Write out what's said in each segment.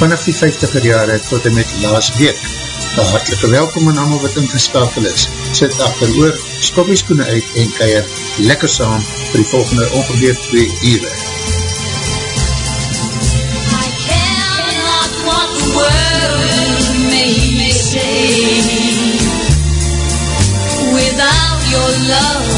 vanaf die 50er jare tot en met laas week. Een hartelike welkom aan allemaal wat ingeskakel is. Sit achter oor, skopjes koene uit en keier lekker saam vir die volgende ongeveer 2 uur. Without your love,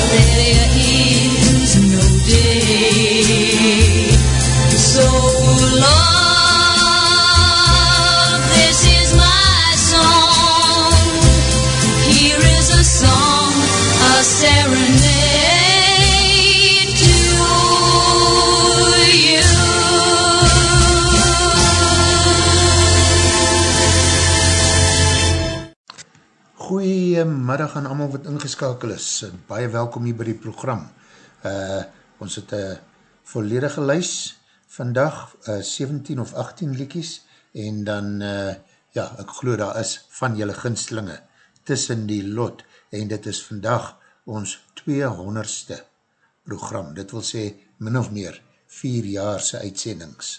Goeiemiddag aan allemaal wat ingeskakel is. Baie welkom hier by die program. Uh, ons het een volledige lys vandag, uh, 17 of 18 liekies, en dan, uh, ja, ek geloof daar is van julle ginstelinge tussen die lot, en dit is vandag ons 200ste program. Dit wil sê, min of meer, 4 jaarse uitsendings,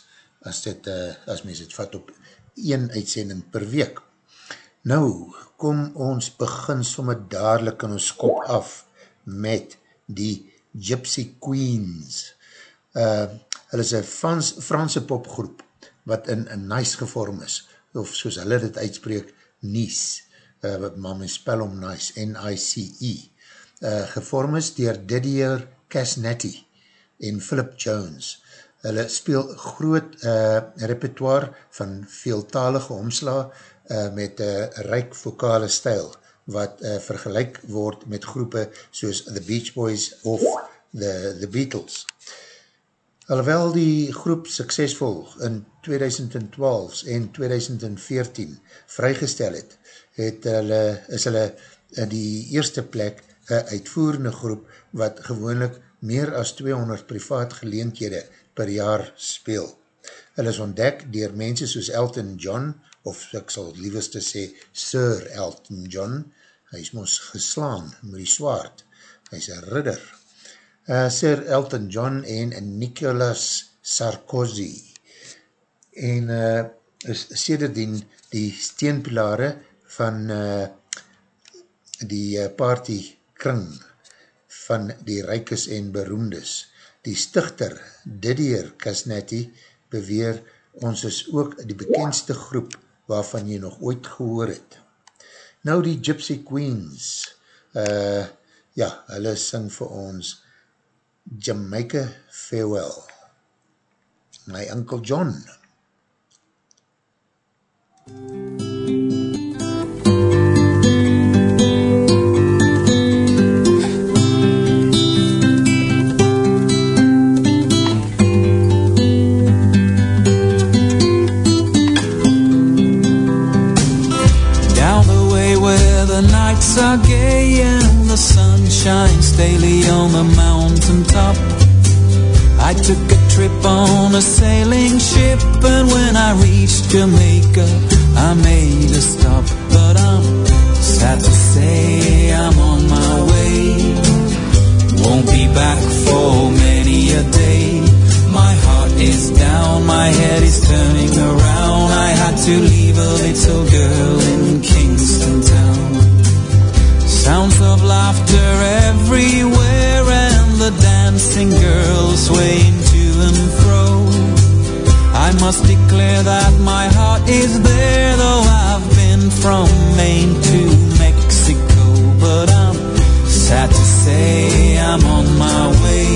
as, dit, uh, as mens het vat op 1 uitsending per week. Nou, kom ons begin somme dadelijk in ons kop af met die Gypsy Queens. Uh, hulle is een Frans, Franse popgroep wat in, in Nice gevorm is, of soos hulle dit uitspreek, Nice, uh, maar my spel om Nice, N-I-C-E, uh, gevorm is dier Didier Casnetti en Philip Jones. Hulle speel groot uh, repertoire van veeltalige omsla uh, met uh, ryk vokale stijl wat uh, vergelijk word met groepe soos The Beach Boys of The, the Beatles. Alhoewel die groep suksesvol in 2012 en 2014 vrygestel het, het hulle, is hulle in die eerste plek een uitvoerende groep wat gewoonlik meer as 200 privaat geleenthede per jaar speel. Hulle is ontdek dier mense soos Elton John, of ek sal liefste sê Sir Elton John, hy is ons geslaan met die swaard, hy is een ridder. Uh, Sir Elton John en Nicolas Sarkozy en uh, is sederdien die steenpilare van uh, die party kring van die rijkes en beroemdes. Die stichter Didier Casnetti beweer ons is ook die bekendste groep waarvan jy nog ooit gehoor het. Nou die Gypsy Queens, uh, ja, hulle sing vir ons Jamaica Farewell. My Uncle John. Down trip on a sailing ship and when I reached Jamaica I made a stop. But I'm sad to say I'm on my way. Won't be back for many a day. My heart is down, my head is turning around. I had to leave a little girl in Kingston town. Sounds of laughter everywhere and the dancing girls swaying and fro. I must declare that my heart is there, though I've been from Maine to Mexico. But I'm sad to say I'm on my way.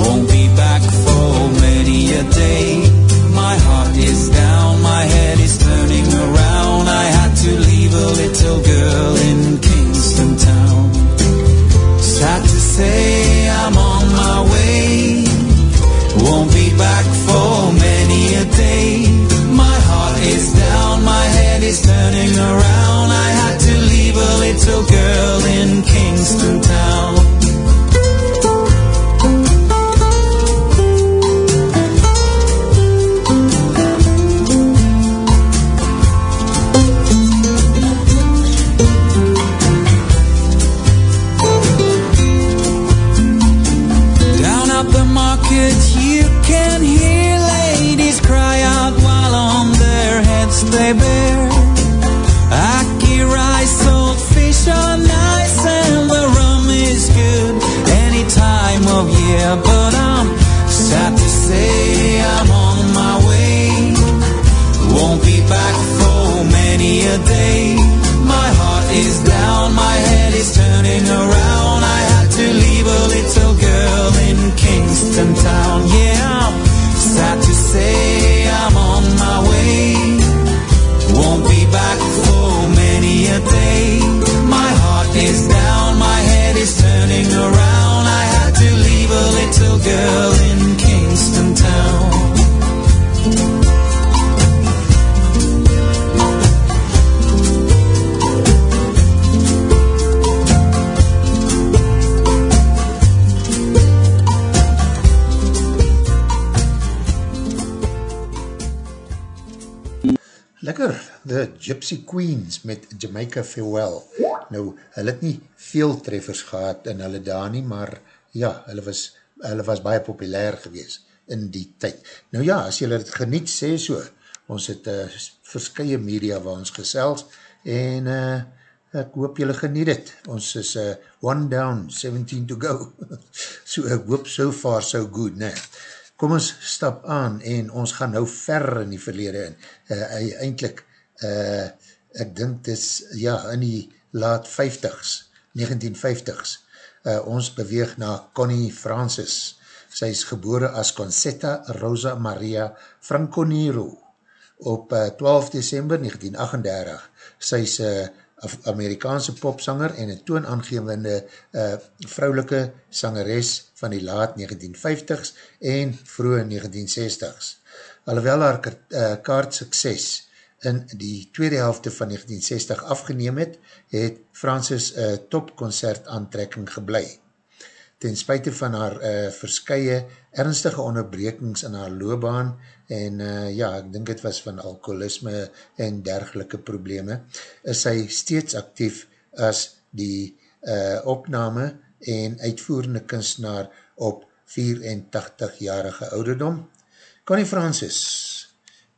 Won't be back for many a day. My heart is down, my head is turning around. I had to leave a little girl in Kingston town. Sad to say For many a day, my heart is down, my head is turning around. I had to leave a little girl in Kingston Town. Queens met Jamaica Farewell. Nou, hulle het nie veel treffers gehad in hulle daar nie, maar ja, hulle was, hulle was baie populair gewees in die tyd. Nou ja, as julle het geniet, sê so, ons het uh, verskye media waar ons gesels, en uh, ek hoop julle geniet het. Ons is uh, one down, 17 to go. so ek hoop so far so good, ne? Kom ons stap aan en ons gaan nou ver in die verlede in. Uh, eindelijk, uh, ek dink dis, ja, in die laat 50s, 1950s, uh, ons beweeg na Connie Francis. Sy is gebore as Concetta Rosa Maria Franconero op uh, 12 december 1938. Sy is uh, Amerikaanse popsanger en een toonaangevende uh, vrouwelike sangeres van die laat 1950s en vroege 1960s. Alhoewel haar uh, kaart sukses in die tweede helfte van 1960 afgeneem het, het Francis uh, topconcert aantrekking geblei. Ten spuite van haar uh, verskye ernstige onderbrekings in haar loopbaan en uh, ja, ek dink het was van alcoholisme en dergelike probleme, is sy steeds actief as die uh, opname en uitvoerende kunstenaar op 84-jarige ouderdom. Connie Francis,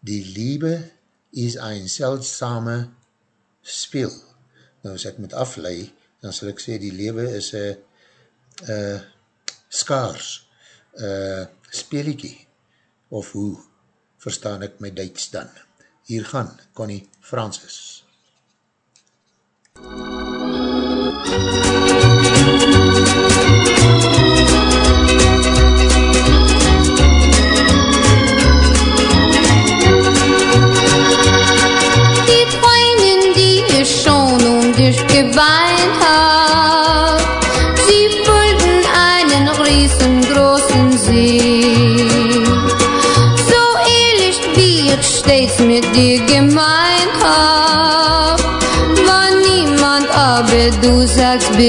die liebe is een seldsame speel. Nou as ek moet aflei, dan sal ek sê die lewe is een uh, skaars uh, speeliekie of hoe verstaan ek my Duits dan. Hier gaan Connie Francis. Die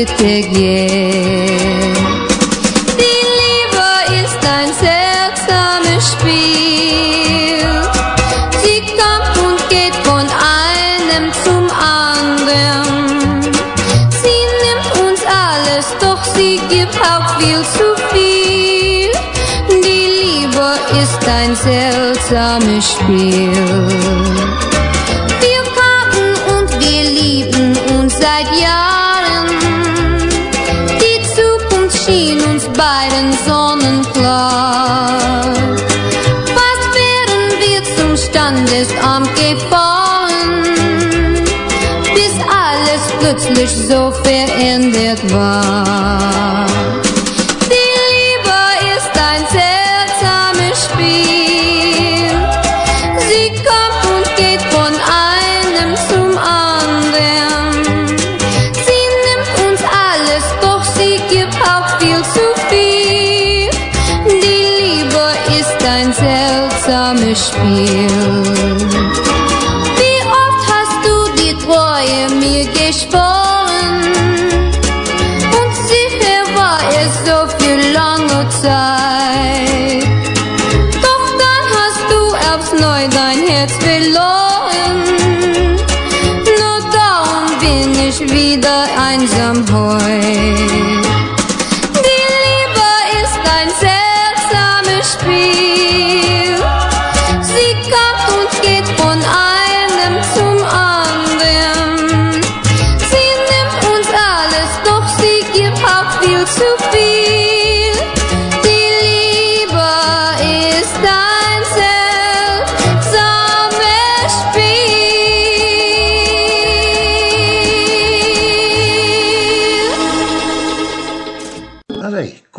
bitte geh. Die Liebe ist ein seltsames Spiel. Sie kommt und geht von einem zum anderen. Sie nimmt uns alles, doch sie gibt auch viel zu viel. Die Liebe ist ein seltsames Spiel. Standesamt gefahren, bis alles plötzlich so verändert war. Dame spielt. Wie oft hast du die Treue mir geschworen? Und sicher war es so viel lange Zeit. Doch dann hast du aufs Neu dein Herz verloren. Nur darum bin ich wieder einsam heut.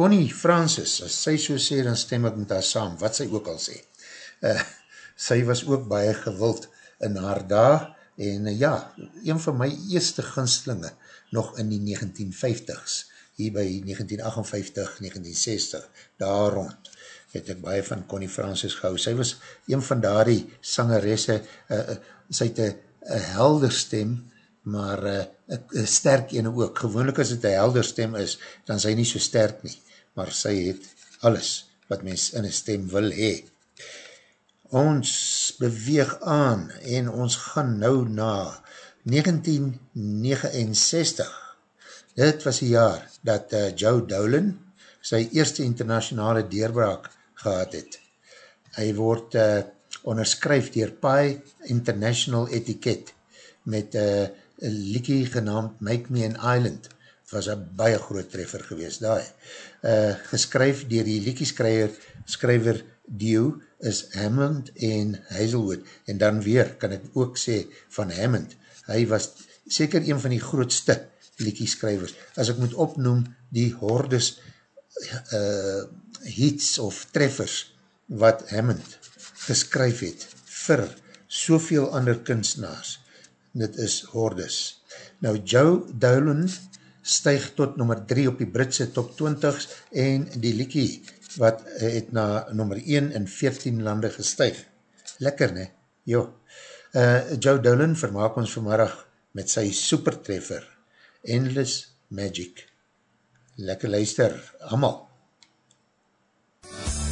Connie Francis, as sy so sê, dan stem ek met haar saam, wat sy ook al sê. Uh, sy was ook baie gewild in haar dag, en uh, ja, een van my eerste ginstelinge, nog in die 1950s, hier by 1958, 1960, daar rond, het ek baie van Connie Francis gehou. Sy was een van daar die sangeresse, uh, uh, sy het een helder stem, maar uh, een sterk ene ook. Gewoonlik as het een helder stem is, dan sy nie so sterk nie, maar sy het alles wat mens in een stem wil hee. Ons beweeg aan en ons gaan nou na 1969. Dit was die jaar dat uh, Joe Dolan sy eerste internationale deurbraak gehad het. Hy word uh, onderskryf dier Pi International Etiquette met uh, een liekie genaamd Make Me an Island. Het was een baie groot treffer gewees daar. Uh, geskryf dier die liekieskryver skryver Dio is Hammond en Hazelwood. En dan weer kan ek ook sê van Hammond. Hy was seker een van die grootste liekieskrywers. As ek moet opnoem die hordes uh, hits of treffers wat Hammond geskryf het vir soveel ander kunstenaars. Dit is hordes. Nou, Joe Dolan stuig tot nummer 3 op die Britse top 20s en die liekie wat het na nummer 1 in 14 lande gestuig. Lekker, ne? Jo. Uh, Joe Dolan vermaak ons vanmiddag met sy supertreffer, Endless Magic. Lekker luister, allemaal. A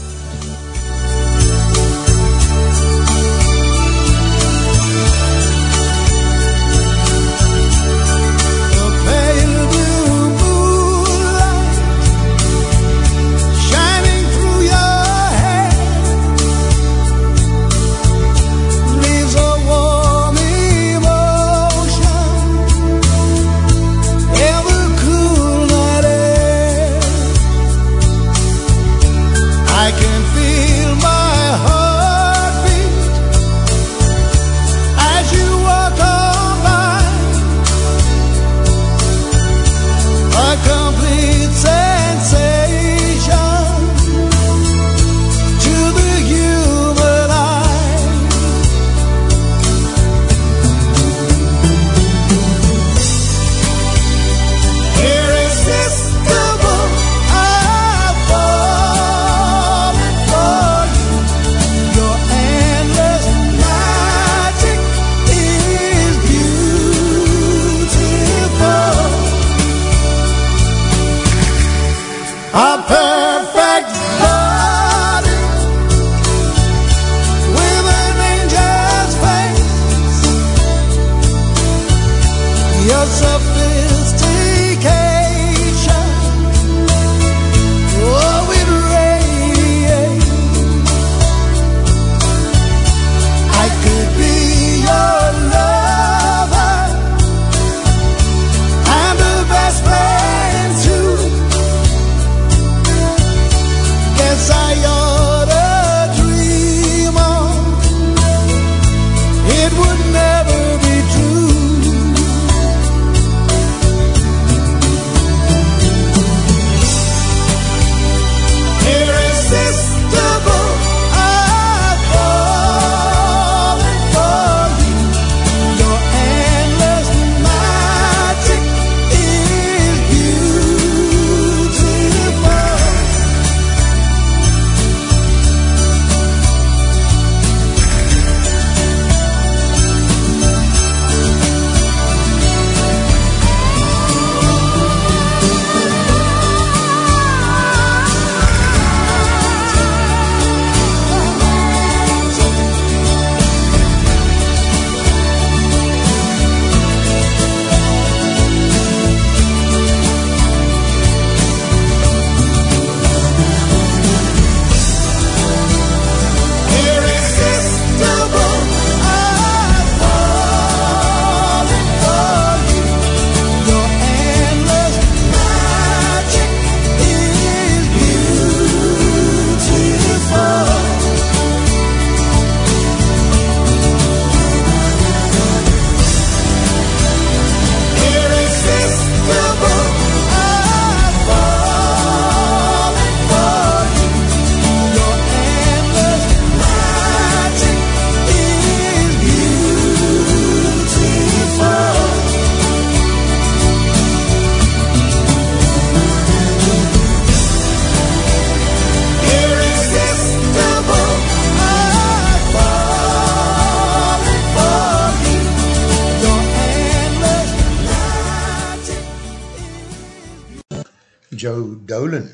Dolan,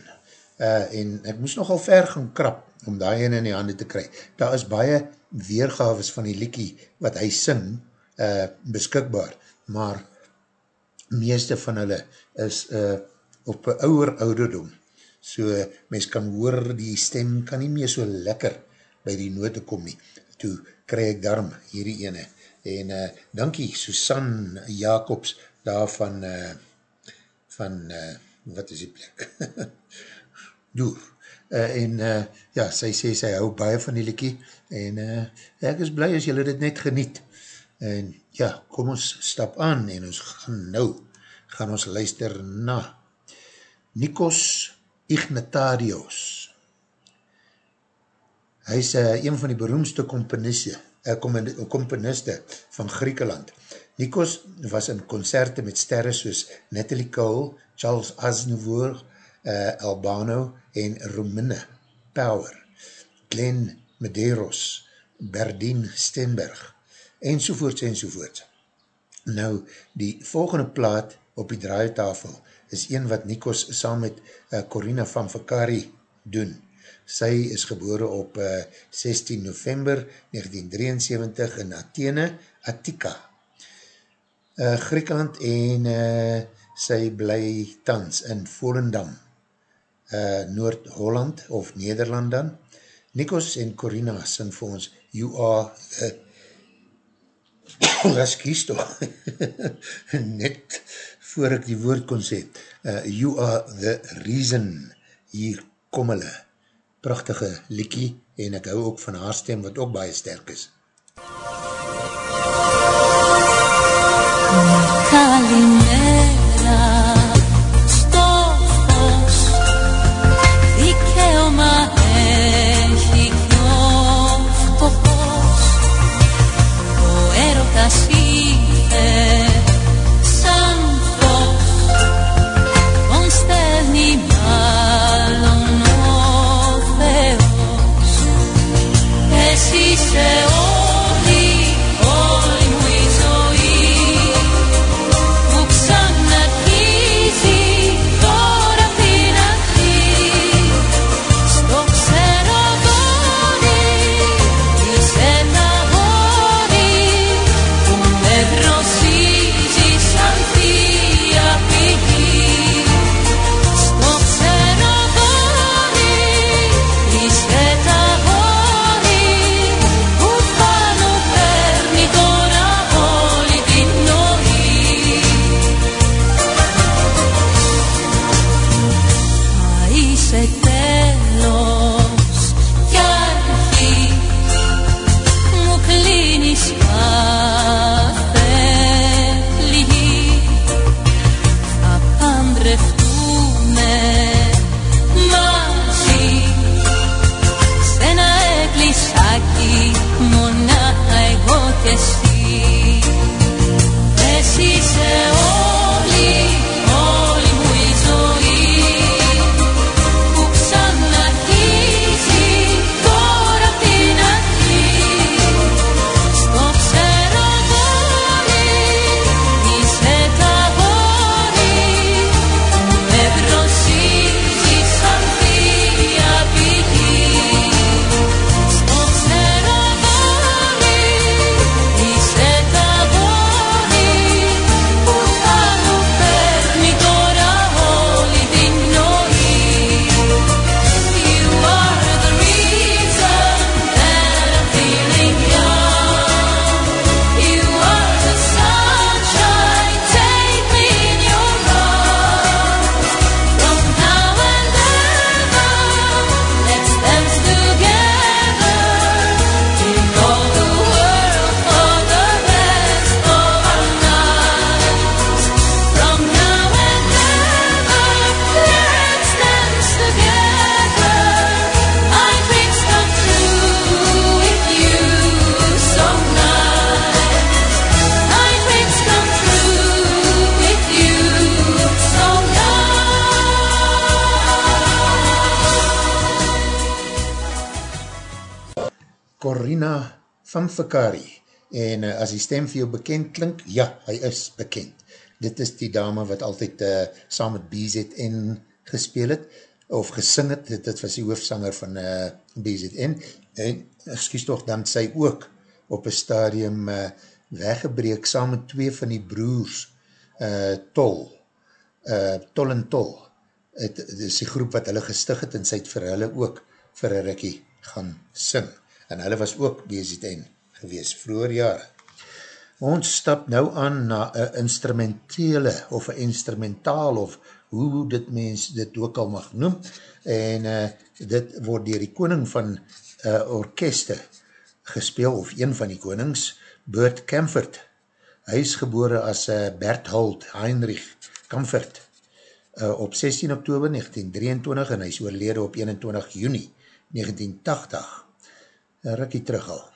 uh, en ek moes nogal ver gaan krap, om daai in die handen te kry. Daar is baie weergaves van die liekie, wat hy sing, uh, beskikbaar, maar meeste van hulle is uh, op een ouwer ouderdom, so mens kan hoor, die stem kan nie meer so lekker by die note kom nie, toe kry ek daarom hierdie ene, en uh, dankie Susan Jacobs, daar van uh, van, uh, wat is die plek? Doer. Uh, en uh, ja, sy sê, sy hou baie van die liekie, en uh, ek is blij as julle dit net geniet. En ja, kom ons stap aan, en ons gaan nou, gaan ons luister na Nikos Ignatarios. Hy is uh, een van die beroemdste komponiste, uh, komponiste van Griekenland. Nikos was in concerte met sterre soos Natalie Cole, Charles Aznavour, uh, Albano en Romine Power, Glenn Medeiros, Berdien Stenberg, enzovoorts enzovoorts. Nou, die volgende plaat op die draaitafel is een wat Nikos saam met uh, Corina van Vakari doen. Sy is gebore op uh, 16 november 1973 in Athene, Attika, uh, Griekenland en uh, sy bly tans in Volendam, uh, Noord-Holland of Nederland dan. Nikos en Corina sing vir ons You Are uh, was kies toch, net voor ek die woord kon sê, uh, You Are The Reason, hier kom hulle, prachtige liekie, en ek hou ook van haar stem, wat ook baie sterk is. Kalimera Vakari en uh, as die stem vir jou bekend klink, ja, hy is bekend. Dit is die dame wat altyd uh, saam met BZN gespeel het, of gesing het, dit, dit was die hoofdsanger van uh, BZN, en, excuse toch, dan sy ook op een stadium uh, weggebreek saam met twee van die broers, uh, Tol, uh, Tol en Tol, het, het is die groep wat hulle gestig het, en sy het vir hulle ook vir een rikkie gaan sing, en hulle was ook BZN gewees, vroeger jare. Ons stap nou aan na een instrumentele of een instrumentaal of hoe dit mens dit ook al mag noem en uh, dit word dier die koning van uh, orkeste gespeel of een van die konings, Bert Kamfert. Hy is gebore as uh, Berthold Heinrich Kamfert uh, op 16 oktober 1923 en hy is oorlede op 21 juni 1980. Een rikkie terug al.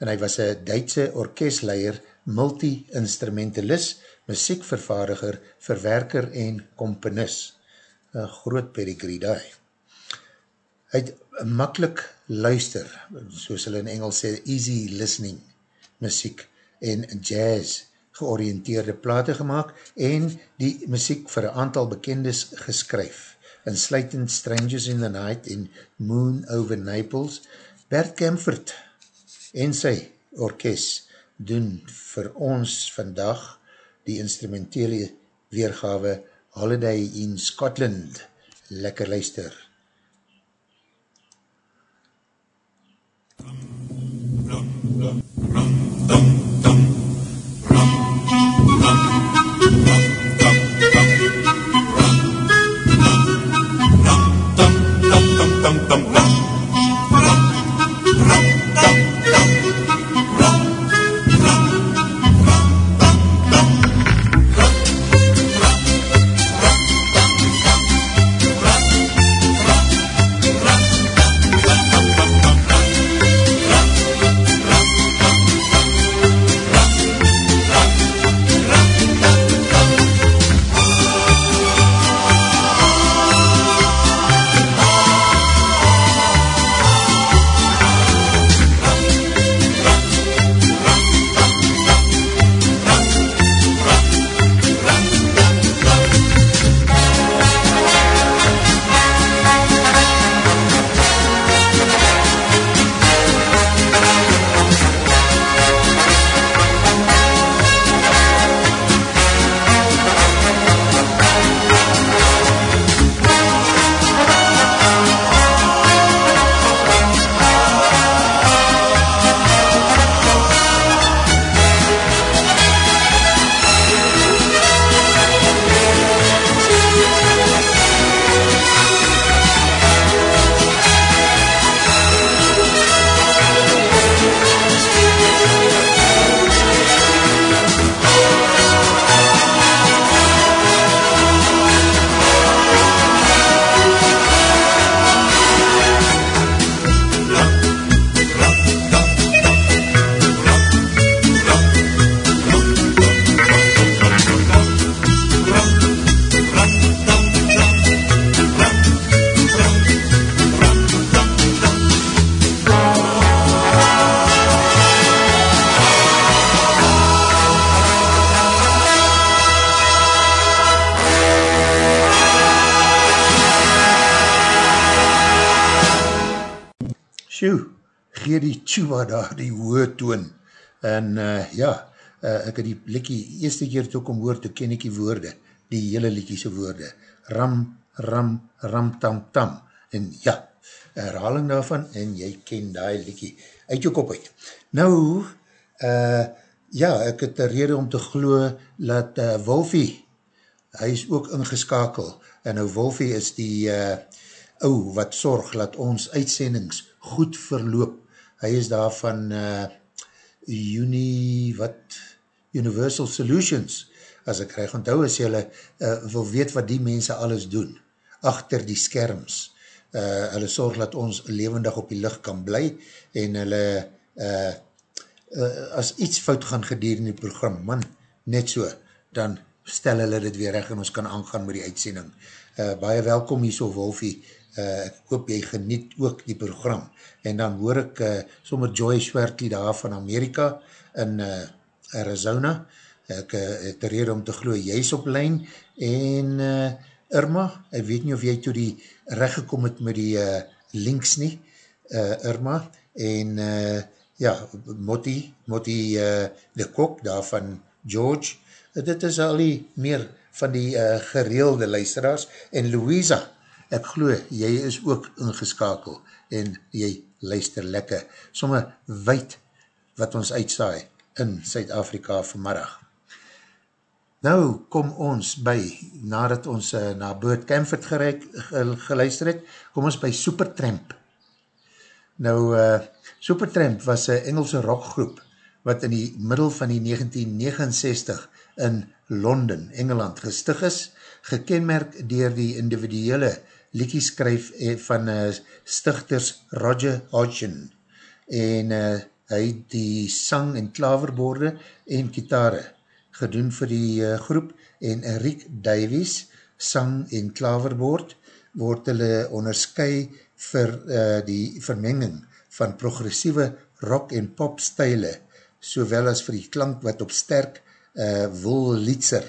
En hy was een Duitse orkestleier multi-instrumentalist, muziekvervaardiger, verwerker en komponis. Een groot pedigree daai. Hy het makkelijk luister, soos hulle in Engels sê, easy listening muziek en jazz georiënteerde plate gemaakt en die muziek vir een aantal bekendes geskryf, insluitend Strangers in the Night en Moon over Naples, Bert Kempfert en sy orkest doen vir ons vandag die instrumentele weergawe Holiday in Scotland. Lekker luister. Sjoe, daar die hoë toon. En uh, ja, uh, ek het die likkie eerste keer toe kom hoor, toe ken ek die woorde, die hele likkiese woorde. Ram, ram, ram, tam, tam. En ja, herhaling daarvan, en jy ken die likkie uit jou kop uit. Nou, uh, ja, ek het een rede om te glo, dat uh, Wolfie, hy is ook ingeskakel, en nou Wolfie is die uh, ou wat sorg, dat ons uitsendings goed verloop. Hy is daar van uh, Uni, wat, Universal Solutions, as ek krijg onthou, as jylle uh, wil weet wat die mense alles doen, achter die skerms. Uh, hulle sorg dat ons levendig op die licht kan bly, en hulle, uh, uh, as iets fout gaan gedier in die program, man, net so, dan stel hulle dit weer recht en ons kan aangaan met die uitsending. Uh, baie welkom hier so, Wolfie, uh, ek hoop jy geniet ook die program, en dan hoor ek uh, sommer Joy Schwertlie daar van Amerika, in uh, Arizona, ek uh, het rede om te glo, jy is op lijn, en uh, Irma, ek weet nie of jy toe die recht gekom het met die uh, links nie, uh, Irma, en uh, ja, Motti, Motti uh, de Kok, daar van George, uh, dit is al die meer van die uh, gereelde luisteraars, en Louisa, ek glo, jy is ook ingeskakel, en jy luister lekker, somme wijd wat ons uitsaai in Suid-Afrika vanmiddag. Nou kom ons by, nadat ons uh, na Boot Camford gereik, geluister het, kom ons by Supertramp. Nou, uh, Supertramp was een Engelse rockgroep, wat in die middel van die 1969 in Londen, Engeland, gestig is, gekenmerk dier die individuele liekieskryf eh, van uh, stichters Roger Hodgson. En uh, hy die sang en klaverborde en kitare gedoen vir die uh, groep en Rick Davies sang en klaverbord word hulle onderskui vir uh, die vermenging van progressieve rock en pop stijle sowel as vir die klank wat op sterk uh, woellietser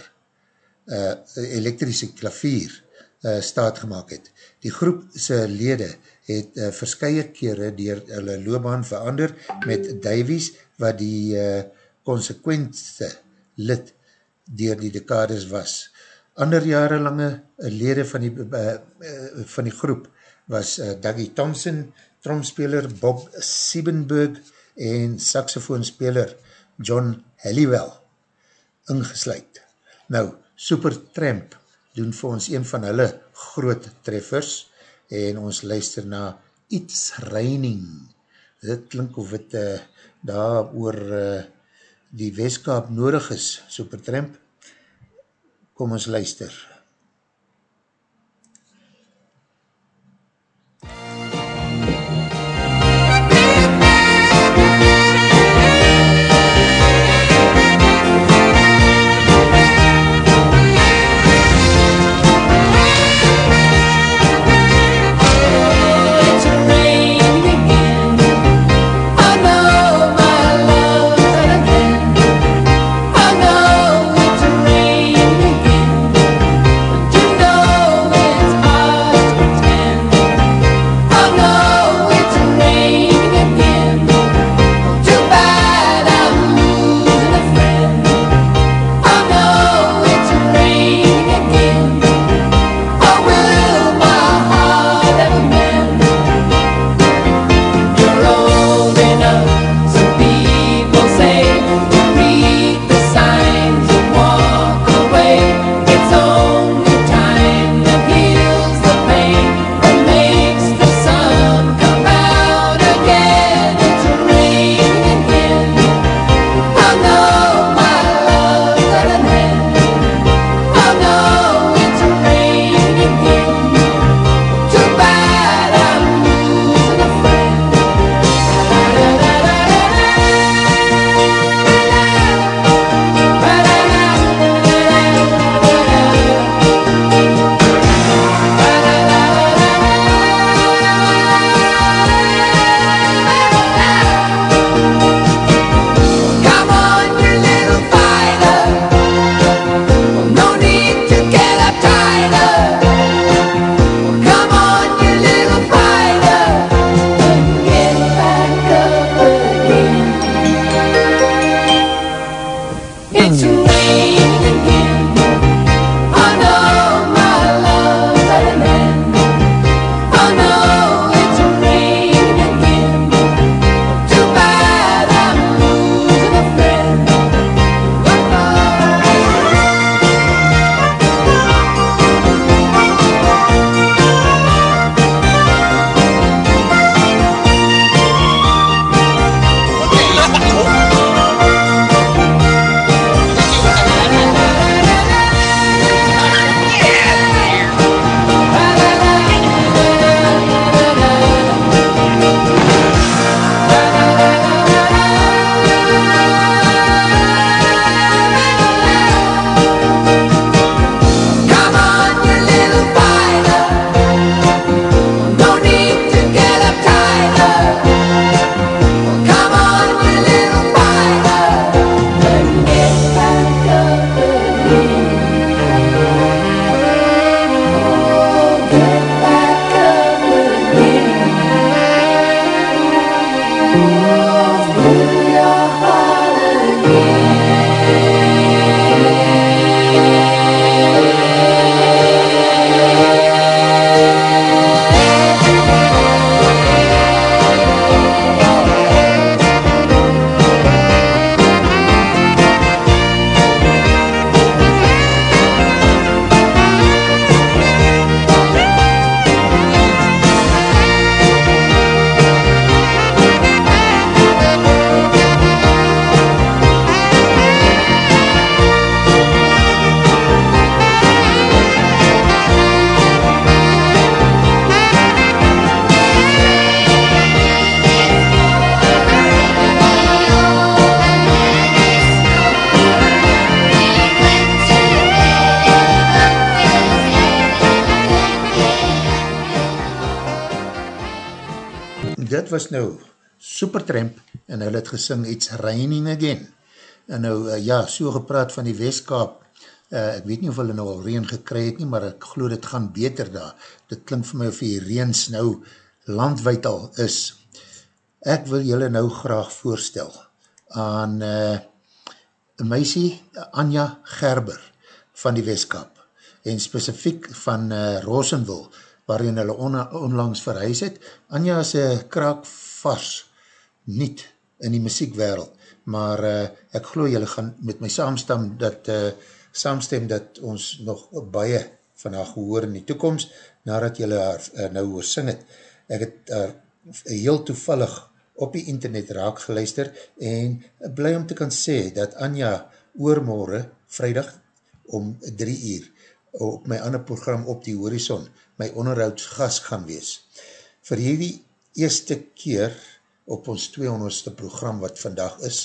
uh, elektrische klavier uh, staat gemaakt het. Die groep sy lede het uh, verskye kere dier hulle loopbaan verander met Davies wat die uh, consequentste lid dier die dekades was. Ander jarenlange lede van die, uh, uh, van die groep was uh, Dougie Thompson, tromspeler Bob Siebenberg en saxofoonspeler John Halliwell ingesluid. Nou, Supertramp doen vir ons een van hulle groot treffers en ons luister na It's Raining. Dit klink of het uh, daar oor uh, die weeskaap nodig is, Supertramp. Kom ons luister. It's was nou Supertramp en hulle het gesing It's Raining Again. En nou, uh, ja, so gepraat van die Westkaap, uh, ek weet nie of hulle nou al reen gekry het nie, maar ek geloof dit gaan beter daar. Dit klink vir my of die reens nou landwijd al is. Ek wil julle nou graag voorstel aan uh, meisie, Anja Gerber van die Westkaap en specifiek van uh, Rosenville, waarin hulle on, onlangs verhuis het. Anja is een kraak vars, niet in die muziekwereld, maar uh, ek geloof julle gaan met my saamstem dat, uh, saamstem dat ons nog baie van haar gehoor in die toekomst, nadat julle haar uh, nou oor sing het. Ek het uh, heel toevallig op die internet raak geluister en bly om te kan sê dat Anja oormorgen, vrijdag, om drie uur, op my ander program op die horizon, my onderhoudsgast gaan wees. Vir hierdie eerste keer op ons 200ste program wat vandag is,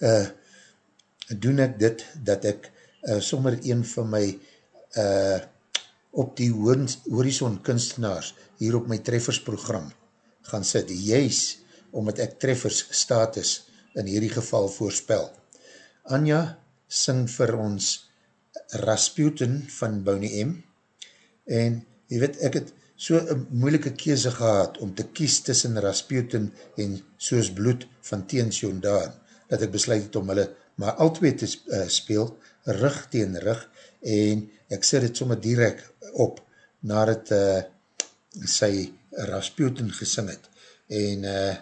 uh, doen ek dit, dat ek uh, sommer een van my uh, op die horizon kunstenaars hier op my treffersprogram gaan sit, juist omdat ek treffers status in hierdie geval voorspel. Anja sing vir ons Rasputin van Bonnie M. En jy weet, ek het so een moeilike keze gehad om te kies tussen Rasputin en Soos Bloed van Teens Jondaan, dat ek besluit het om hulle maar al twee te uh, speel, rug teen rug, en ek sit het sommer direct op, nadat uh, sy Rasputin gesing het. En uh,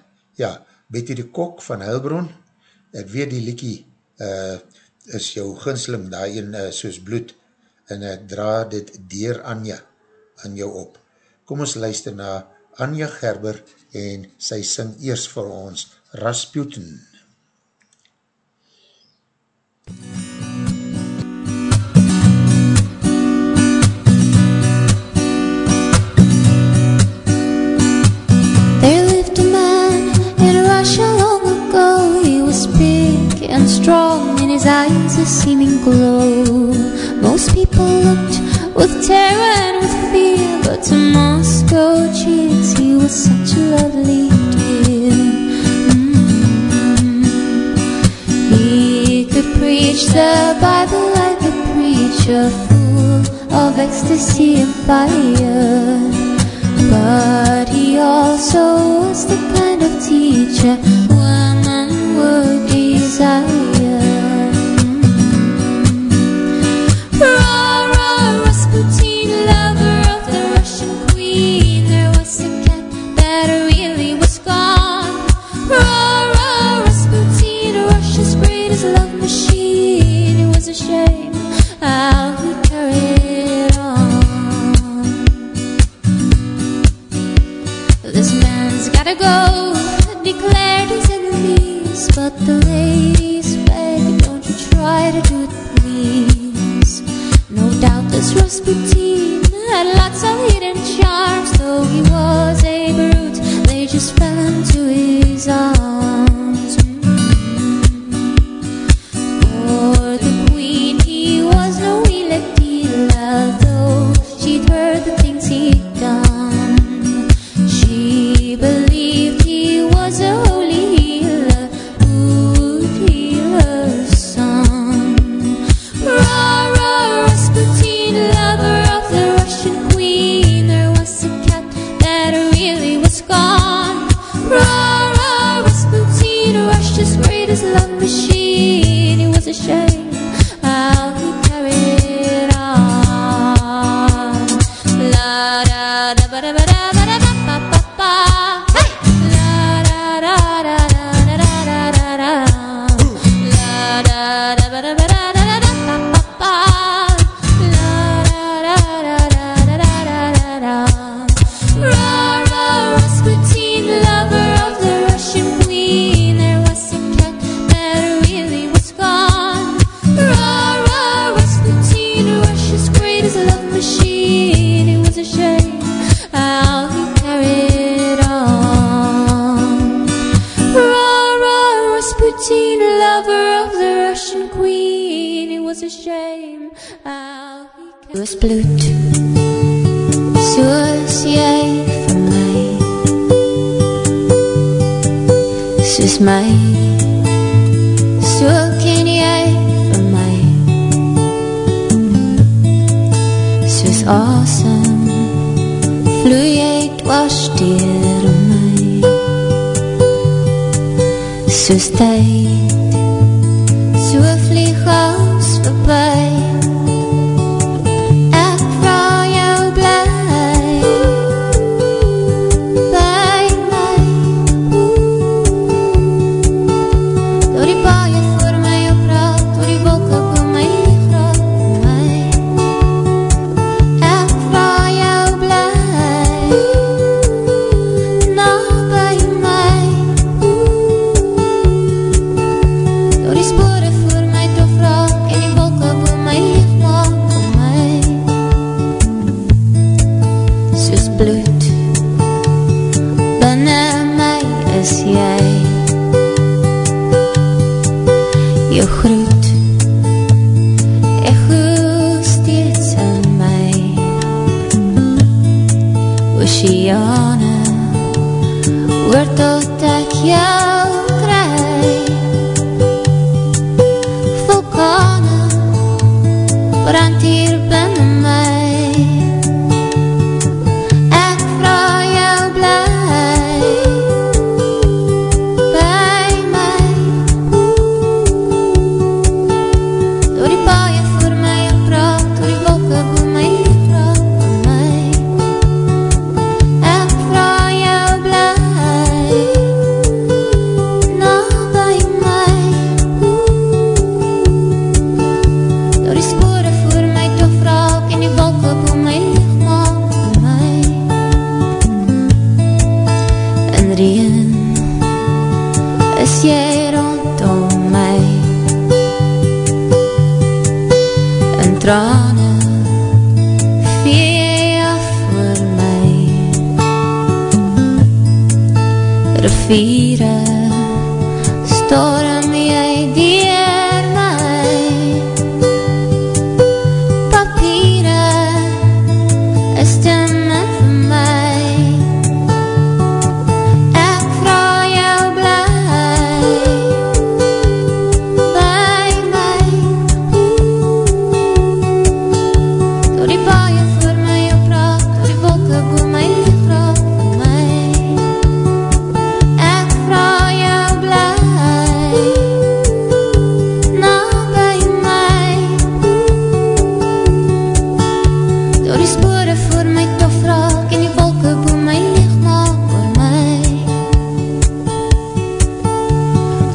ja, Betty de Kok van Heilbron, ek weet die liekie uh, is jou ginsling, daar een uh, soos bloed, en ek dra dit dier Anja aan jou op. Kom ons luister na Anja Gerber en sy sing eers vir ons Rasputin. There lived a man in Russia long ago. He was big and strong, in his eyes a seeming glow. Most people looked with terror and with fear, but to Moscow cheers, he was such a lovely dear. Mm. He could preach the Bible like a preacher, full of ecstasy and fire. But he also was the kind of teacher women would desire. Dier my soos tyd Door die spore voor my tof raak, en die wolke bo my lief maak vir my.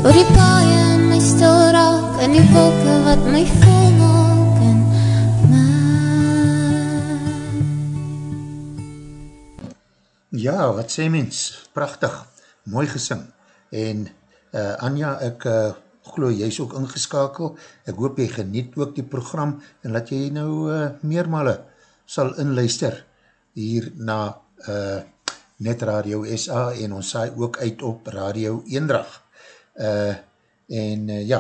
Door die paaie in my stil raak, en die wolke wat my vol maak en my. Ja, wat sê mens? Prachtig, mooi gesing. En uh, Anja, ek uh, glo jy is ook ingeskakel. Ek hoop jy geniet ook die program en dat jy nou uh, meermale sal inluister hier na uh, Net Radio SA en ons saai ook uit op Radio Eendrag. Uh, en uh, ja,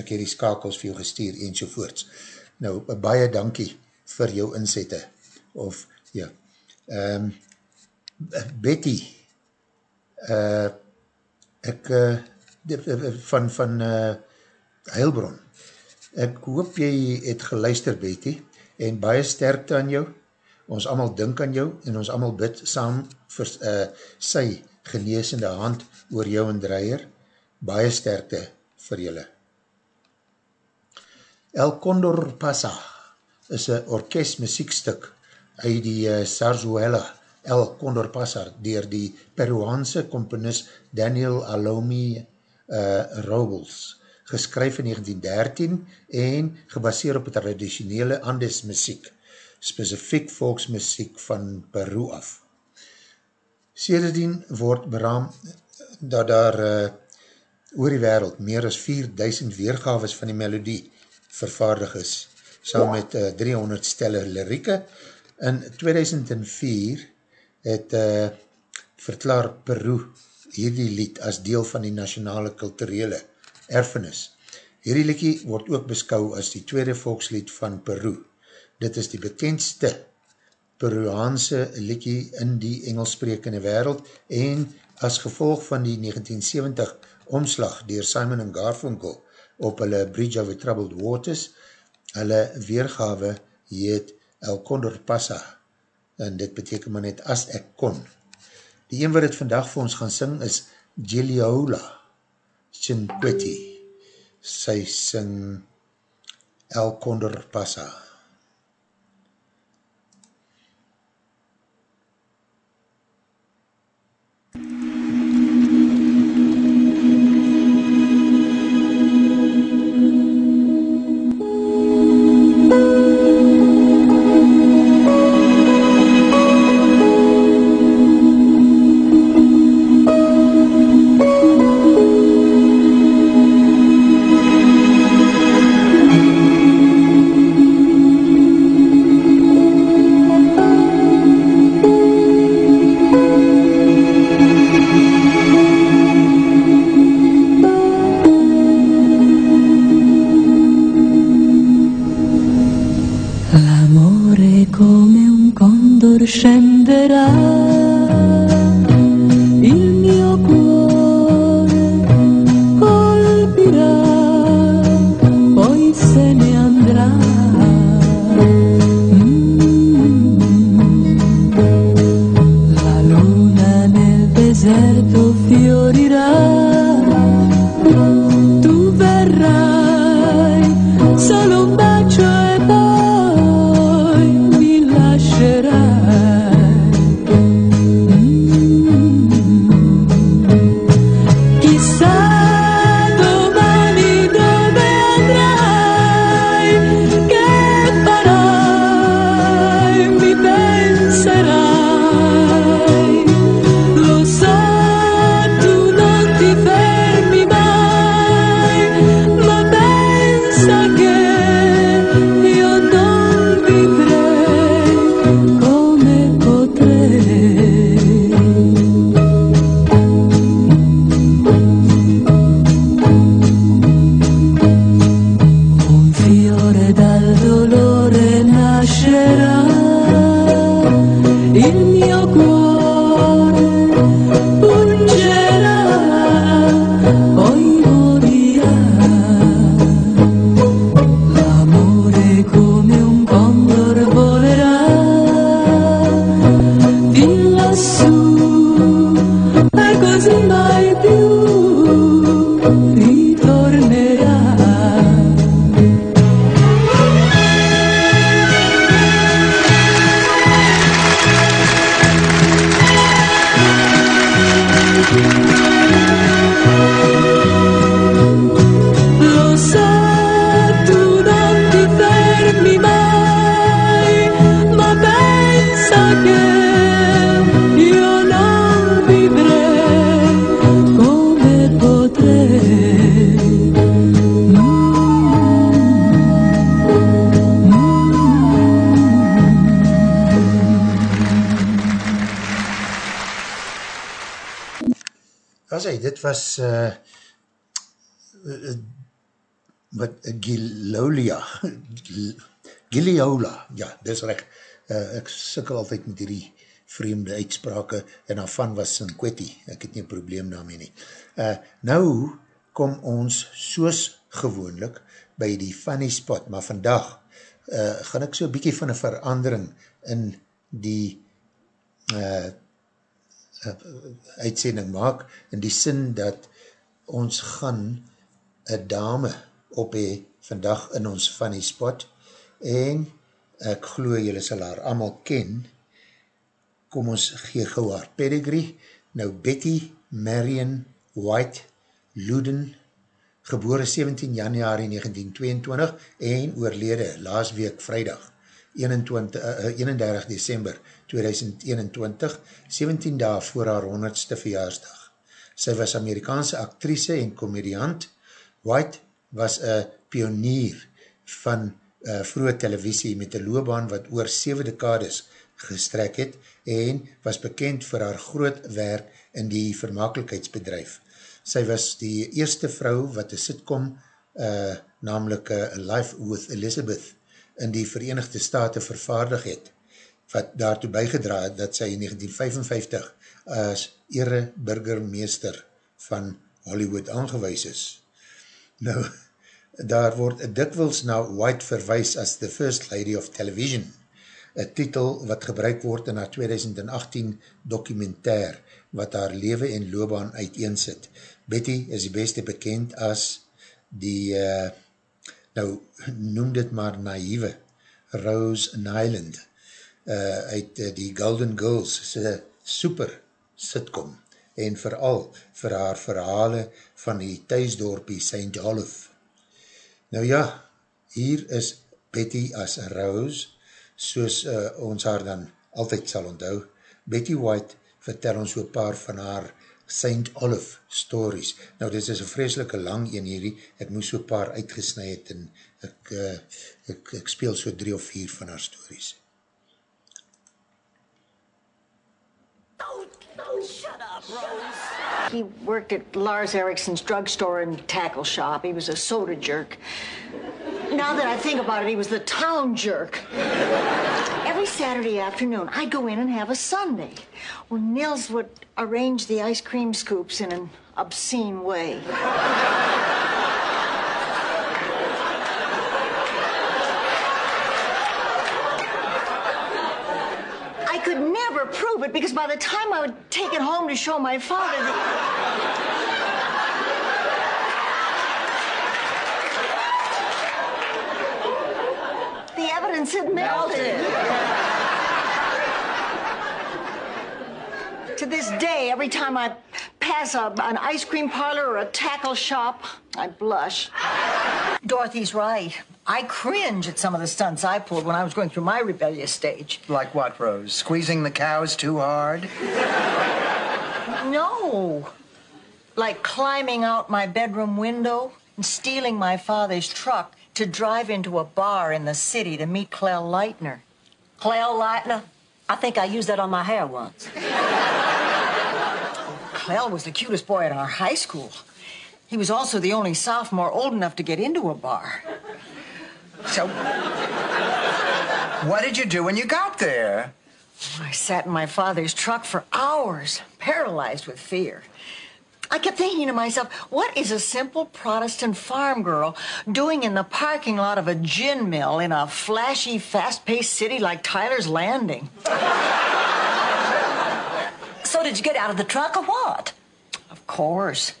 ek het die skakels vir jou gestuur en sovoorts. Nou, baie dankie vir jou inzette. Of, ja, um, Betty, uh, ek, uh, van, van uh, Heilbron, ek hoop jy het geluister, Betty, en baie sterkte aan jou, ons allemaal dink aan jou, en ons allemaal bid saam vir uh, sy geneesende hand oor jou en dreier, baie sterkte vir julle. El Condor Pasa is een orkest muziekstuk uit die uh, Sarzuela El Condor Pasa dier die Peruaanse komponist Daniel Alomi uh, Robles geskryf in 1913 en gebaseer op traditionele Andes muziek, specifiek volksmuziek van Peru af. Sederdien word beraam dat daar uh, oor die wereld meer as 4000 weergaves van die melodie vervaardig is, saam met uh, 300 stelle lirieke. In 2004 het uh, verklaar Peru hierdie lied as deel van die nationale kulturele erfenis. Hierdie liedje word ook beskou as die tweede volkslied van Peru. Dit is die bekendste Peruaanse liedje in die Engelssprekende wereld en As gevolg van die 1970 omslag dier Simon en Garfunkel op hulle Bridge Over Troubled Waters, hulle weergawe heet El Condor Passa en dit beteken maar net as ek kon. Die een wat het vandag vir ons gaan sing is Giliola Cinquetti. Sy sing El Condor Passa. Dit was uh, wat uh, Gilolia. Giliola, ja, dis recht uh, ek sikkel altyd met die vreemde uitsprake en daarvan was Sinquetti, ek het nie een probleem daarmee nie. Uh, nou kom ons soos gewoonlik by die funny spot, maar vandag uh, gaan ek so bykie van een verandering in die uh, uh, uitsending maak, in die sin dat ons gaan een dame op hee vandag in ons funny spot, en ek glo jylle sal haar allemaal ken, kom ons gee gauw haar pedigree, nou Betty Marion White Luden, gebore 17 januari 1922 en oorlede laas week vrijdag 21, uh, 31 december 2021, 17 dae voor haar 100ste verjaarsdag. Sy was Amerikaanse actrice en komediant. White was een pionier van uh, vroege televisie met een loopbaan wat oor 7 dekades gestrek het en was bekend vir haar groot werk in die vermakelijkheidsbedrijf. Sy was die eerste vrou wat een sitcom, uh, namelijk uh, Life with Elizabeth, in die Verenigde Staten vervaardig het, wat daartoe bijgedra het dat sy in 1955 as ere burgermeester van Hollywood aangewees is. Nou, daar word dikwils na White verwijs as the first lady of television, een titel wat gebruik word in haar 2018 documentaire, wat haar leven en loopbaan uiteensit. Betty is die beste bekend as die, uh, nou noem dit maar naïeve, Rose Nyland, uh, uit uh, die Golden Girls, sy super sitcom, en vooral vir haar verhale van die thuisdorpie St. Olaf. Nou ja, hier is Betty as Rose, soos uh, ons haar dan altyd sal onthou. Betty White vertel ons so paar van haar St. Olaf stories. Nou, dit is een vreselike lang een hierdie, ek moes so paar uitgesnij het en ek, uh, ek, ek speel so drie of vier van haar stories. He worked at Lars Ericsson's drugstore and tackle shop. He was a soda jerk. Now that I think about it, he was the town jerk. Every Saturday afternoon, I'd go in and have a sundae. Well, Nils would arrange the ice cream scoops in an obscene way. I could never prove it because by the time I would take it home to show my father, the... evidence had melted. to this day, every time I pass a, an ice cream parlor or a tackle shop, I blush. Dorothy's right. I cringe at some of the stunts I pulled when I was going through my rebellious stage. Like what, Rose? Squeezing the cows too hard? No. Like climbing out my bedroom window and stealing my father's truck to drive into a bar in the city to meet Clell Leitner. Clell Lightner. I think I used that on my hair once. Clell was the cutest boy at our high school. He was also the only sophomore old enough to get into a bar. So, what did you do when you got there? I sat in my father's truck for hours, paralyzed with fear. I kept thinking to myself, what is a simple Protestant farm girl doing in the parking lot of a gin mill in a flashy, fast paced city like Tyler's Landing? So did you get out of the truck or what? Of course.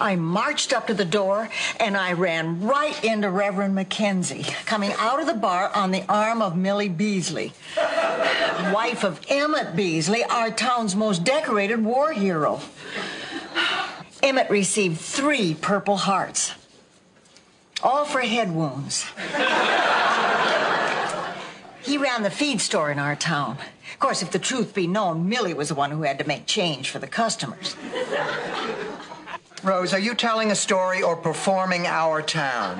I marched up to the door and I ran right into Reverend Mackenzie, coming out of the bar on the arm of Millie Beasley, wife of Emmett Beasley, our town's most decorated war hero. Emmett received three Purple Hearts, all for head wounds. He ran the feed store in our town. Of course, if the truth be known, Millie was the one who had to make change for the customers. Rose, are you telling a story or performing our town?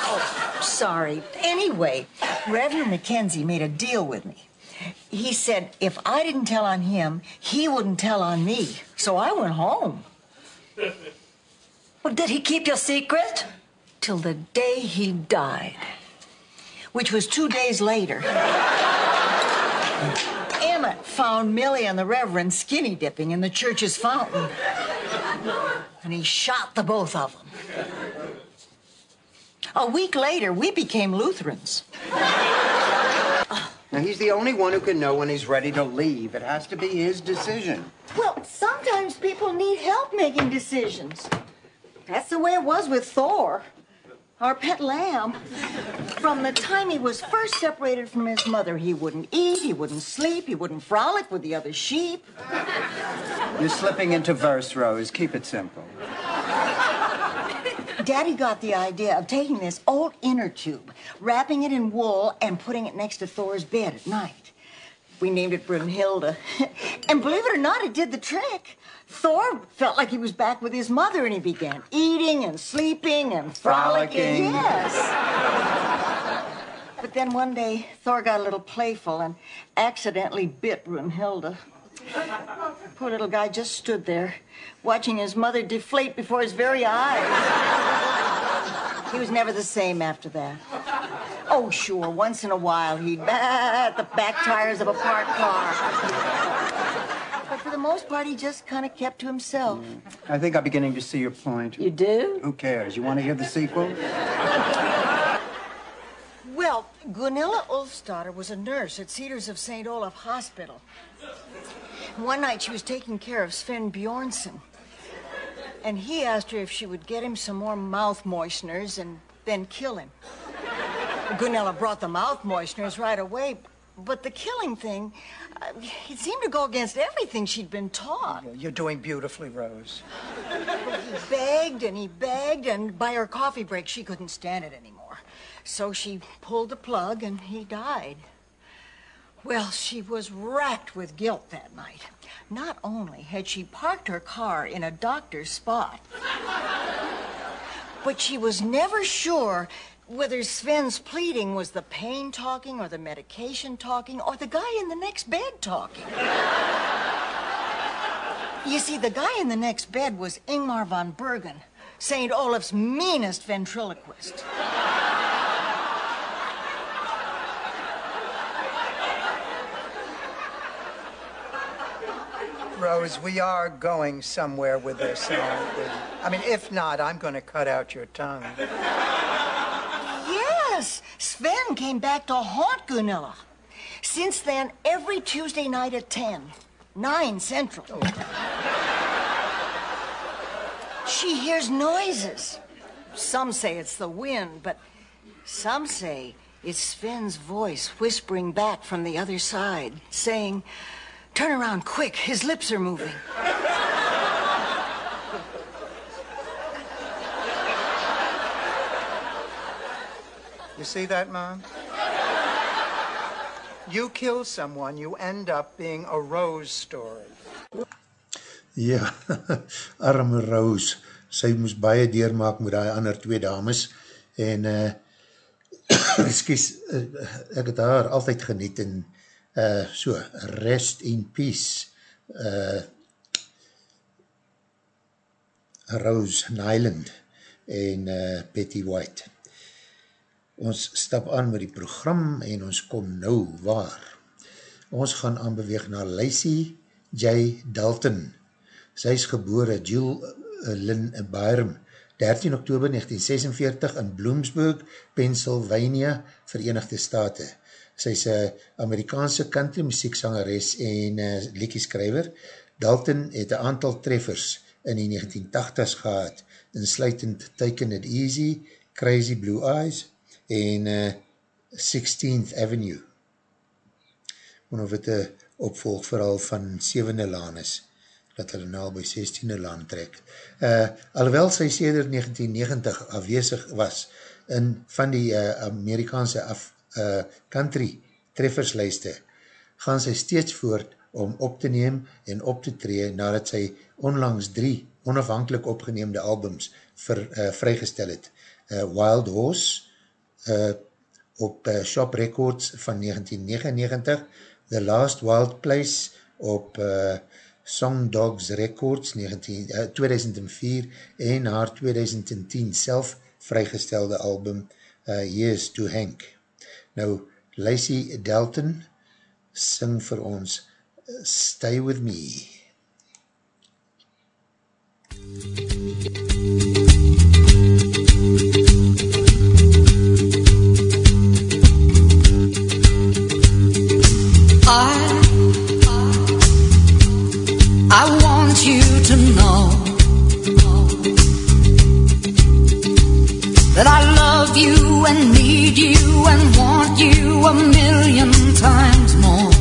oh, Sorry. Anyway, Reverend Mackenzie made a deal with me. He said if I didn't tell on him, he wouldn't tell on me. So I went home Well, did he keep your secret? till the day he died, which was two days later. Found Millie and the Reverend skinny dipping in the church's fountain. And he shot the both of them. A week later, we became Lutherans. Now, he's the only one who can know when he's ready to leave. It has to be his decision. Well, sometimes people need help making decisions. That's the way it was with Thor, our pet lamb. From the time he was first separated from his mother, he wouldn't eat, he wouldn't sleep, he wouldn't frolic with the other sheep. You're slipping into verse, Rose. Keep it simple. Daddy got the idea of taking this old inner tube, wrapping it in wool, and putting it next to Thor's bed at night. We named it Brunhilde. and believe it or not, it did the trick. Thor felt like he was back with his mother, and he began eating and sleeping and frolicking. Frolicking. Yes. but then one day, Thor got a little playful and accidentally bit Brunhilde. Poor little guy just stood there, watching his mother deflate before his very eyes. He was never the same after that. Oh, sure, once in a while he'd bat the back tires of a parked car. But for the most part, he just kind of kept to himself. I think I'm beginning to see your point. You do? Who cares? You want to hear the sequel? Well, Gunilla Ulfsdotter was a nurse at Cedars of St. Olaf Hospital. One night she was taking care of Sven Bjornsson. And he asked her if she would get him some more mouth moisteners and then kill him. Gunilla brought the mouth moisteners right away, but the killing thing, it seemed to go against everything she'd been taught. You're doing beautifully, Rose. He begged and he begged, and by her coffee break, she couldn't stand it anymore. So she pulled the plug and he died. Well, she was racked with guilt that night. Not only had she parked her car in a doctor's spot, but she was never sure whether Sven's pleading was the pain talking or the medication talking or the guy in the next bed talking. You see, the guy in the next bed was Ingmar von Bergen, St. Olaf's meanest ventriloquist. Rose, we are going somewhere with this? I mean, if not, I'm going to cut out your tongue. Sven came back to haunt Gunilla. Since then, every Tuesday night at 10, 9 Central. She hears noises. Some say it's the wind, but some say it's Sven's voice whispering back from the other side, saying, Turn around quick, his lips are moving. You see that, Mom? You kill someone, you end up being a Rose story. Ja, arme Rose, sy moes baie deurmaak met die ander twee dames, en, uh, excuse, uh, ek het haar altyd geniet, en uh, so, rest in peace, uh, Rose Nyland, en uh, Betty White. Ons stap aan met die program, en ons kom nou waar. Ons gaan aanbeweeg na Lacey J. Dalton, Sy is gebore Jill uh, Lynn Byram, 13 oktober 1946 in Bloomsburg, Pennsylvania, Verenigde Staten. Sy is een Amerikaanse country muzieksangeres en uh, liedjeskrijver. Dalton het een aantal treffers in die 1980s gehad, insluitend Taken It Easy, Crazy Blue Eyes en uh, 16th Avenue. En of het een opvolg vooral van 7e Laan is dat hulle nou by 16e land trek. Uh, alhoewel sy sêder 1990 afwezig was in van die uh, Amerikaanse af, uh, country trefferslijste, gaan sy steeds voort om op te neem en op te tree nadat sy onlangs drie onafhankelijk opgeneemde albums vir, uh, vrygestel het. Uh, Wild Horse uh, op uh, Shop Records van 1999, The Last Wild Place op uh, Song Dogs Records 19, uh, 2004 en haar 2010 self vrygestelde album uh, Years to Hank. Nou, Lacey Dalton sing vir ons Stay With Me. I, I want you to know that I love you and need you and want you a million times more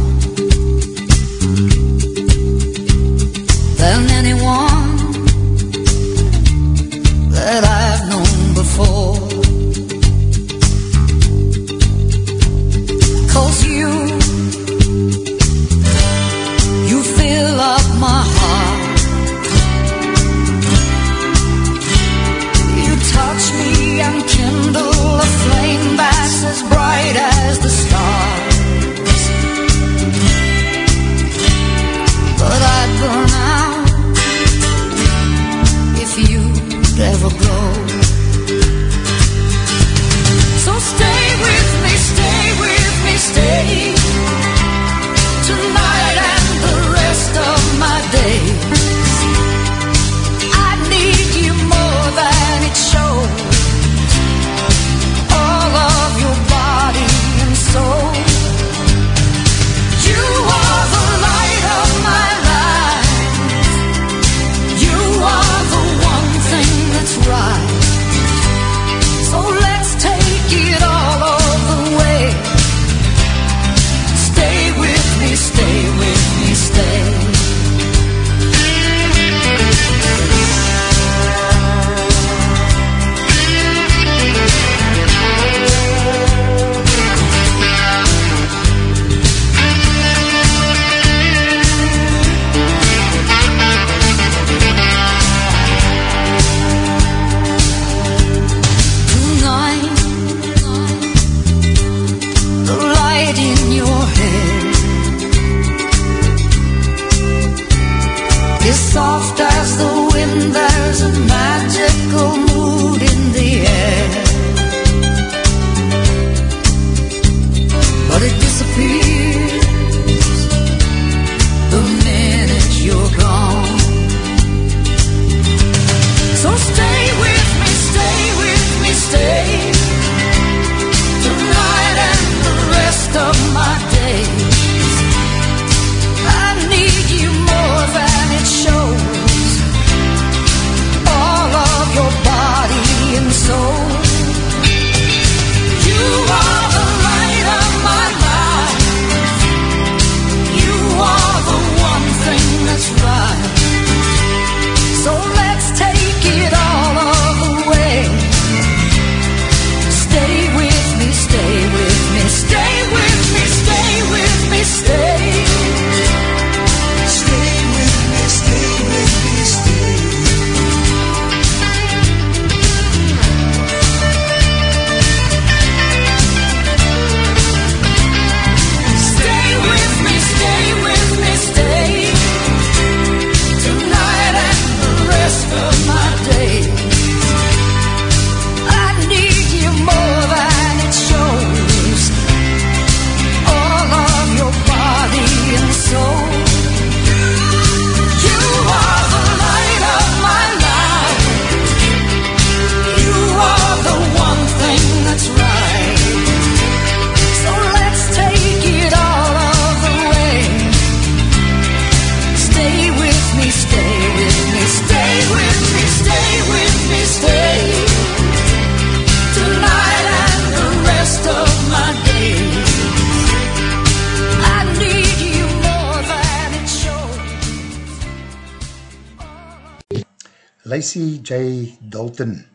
J. Dalton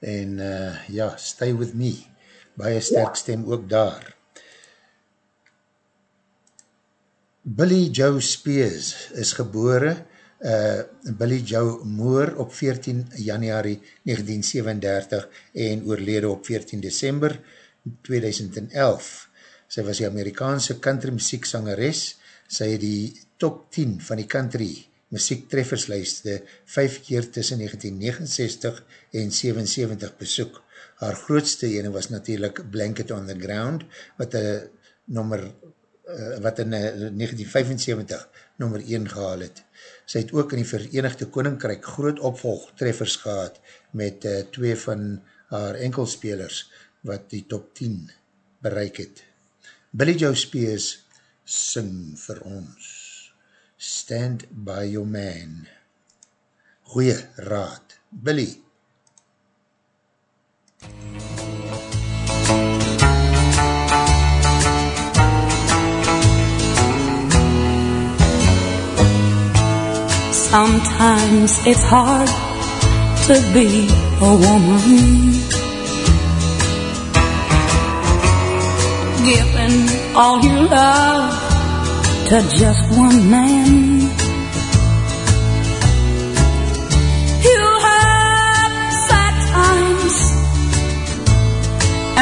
en uh, ja, Stay With Me, baie sterk stem ook daar. Billy Joe Spears is gebore, uh, Billy Joe Moore op 14 januari 1937 en oorlede op 14 december 2011. Sy was die Amerikaanse country muziek sangeres, sy het die top 10 van die country muziek trefferslijste 5 keer tussen 1969 en 77 besoek. Haar grootste ene was natuurlijk Blanket on the Ground, wat een nummer uh, wat in uh, 1975 nummer 1 gehaal het. Sy het ook in die Verenigde Koninkrijk groot opvolgtreffers gehad met uh, twee van haar enkelspelers wat die top 10 bereik het. Billy Joe Spears sing vir ons Stand by your man. Goeie raad. Billy. Sometimes it's hard to be a woman. Giving all your love to just one man.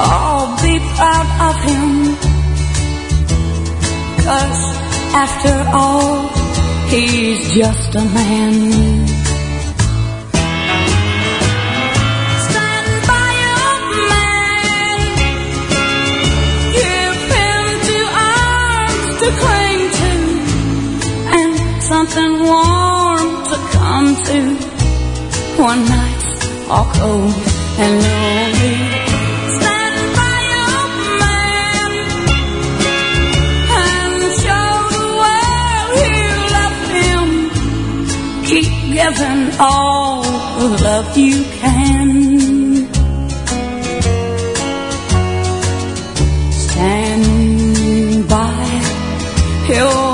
Oh, be proud of him. Cause after all, he's just a man. Stand by your man. Give him two arms to cling to and something warm to come to one night all cold and lonely. Giving all the love you can. Stand by your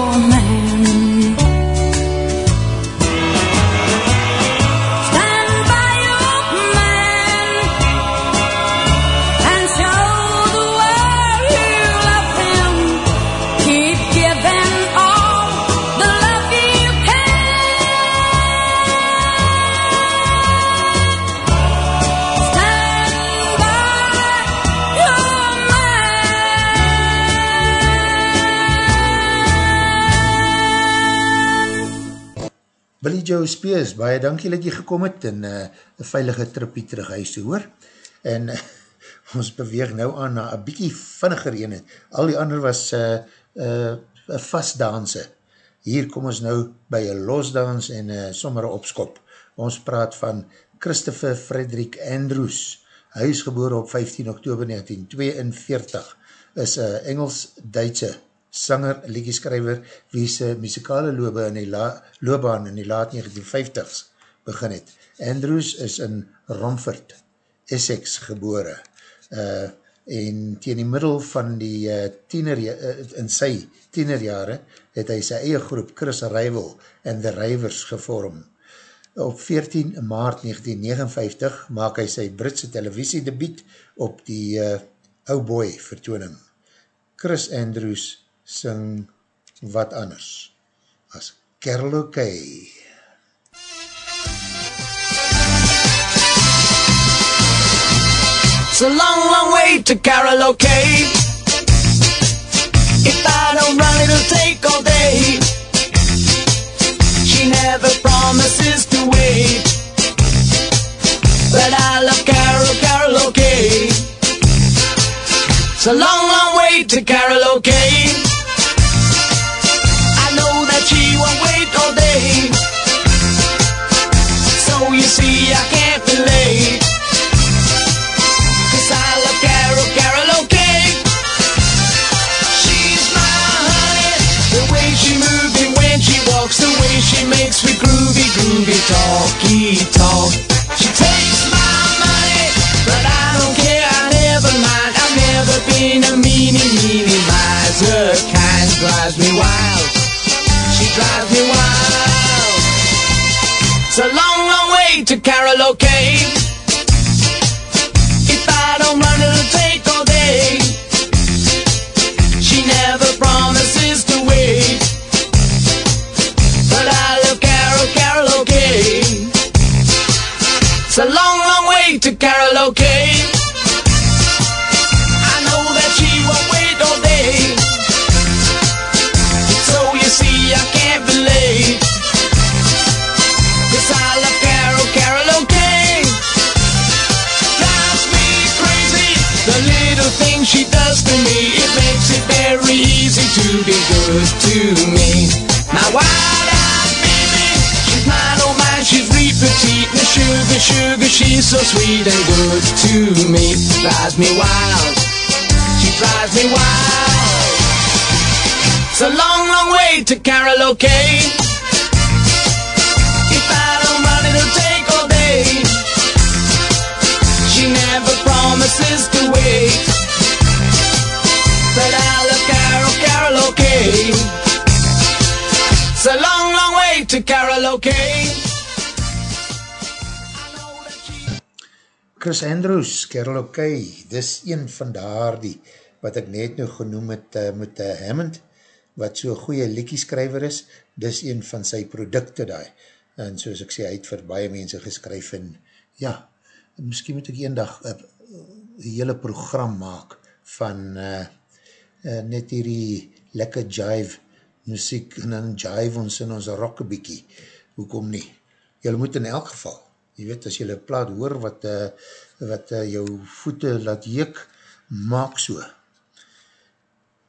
Joe Spears, baie dankie dat jy gekom het en uh, een veilige trippie terug huis toe hoor. En uh, ons beweeg nou aan na een bykie vinniger ene. Al die ander was uh, uh, vastdanse. Hier kom ons nou by een losdans en uh, sommer een opskop. Ons praat van Christopher Frederick Andrews. Hy is geboren op 15 oktober 1942. Is een Engels-Duitse sanger, liedjeskrijver, wie sy muzikale loopbaan in, die la, loopbaan in die laat 1950s begin het. Andrews is in Romford, Essex gebore uh, en teen die middel van die uh, tiener, uh, in sy tienerjare het hy sy eie groep Chris Rival en The Rivers gevorm. Op 14 maart 1959 maak hy sy Britse televisiedebiet op die uh, ou boy vertooning. Chris Andrews sing wat anders as Carol O'Kay. It's a long, long way to karaoke. If I don't run, it'll take all day. She never promises to wait. But I love Carol, karaoke. It's a long, long way to karaoke. I groovy, talky, talk. She takes my money, but I don't care, I never mind. I've never been a meanie, meanie miser. Kind drives me wild. She drives me wild. It's a long, long way to karaoke. To karaoke. I know that she won't wait all day. So you see, I can't be late. Cause I love Carol, okay. Drives me crazy, the little things she does to me. It makes it very easy to be good to me. She's so sweet and good to me. Drives me wild, she drives me wild. It's a long, long way to karaoke. If I don't run, it'll take all day. She never promises to wait. But I love Carol, Carol, okay. It's a long, long way to karaoke. Chris Andrews, Carol O'Kay, dis een van daar die wat ek net nou genoem het uh, met uh, Hammond, wat so'n goeie liekieskryver is, dis een van sy producte daar. En soos ek sê, hy het vir baie mense geskryf en ja, miskien moet ek een dag een uh, hele program maak van uh, uh, net hierdie lekker jive muziek en dan jive ons in ons rockebiekie. Hoekom nie? Julle moet in elk geval, jy weet, as julle plaat hoor wat, uh, wat uh, jou voete laat jeek, maak so.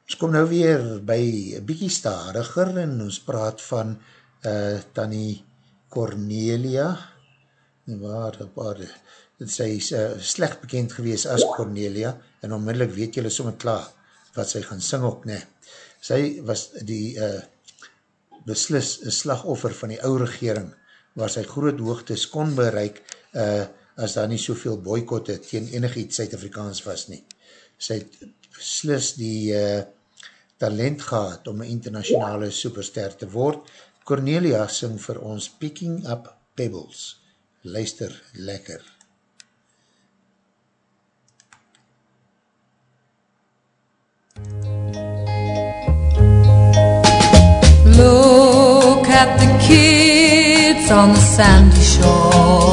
Ons kom nou weer by bykie stadiger en ons praat van uh, Tanny Cornelia, waar, waar, sy is uh, slecht bekend gewees as Cornelia en onmiddellik weet julle sommer klaar wat sy gaan sing ook, nee. Sy was die uh, beslis slagoffer van die oude regering waar sy groot hoogtes kon bereik uh, as daar nie soveel boykotte teen enig iets Suid-Afrikaans was nie. Sy het beslis die uh, talent gehad om een internationale superster te word. Cornelia sing vir ons Picking Up Pebbles. Luister lekker. Kids on the sandy shore,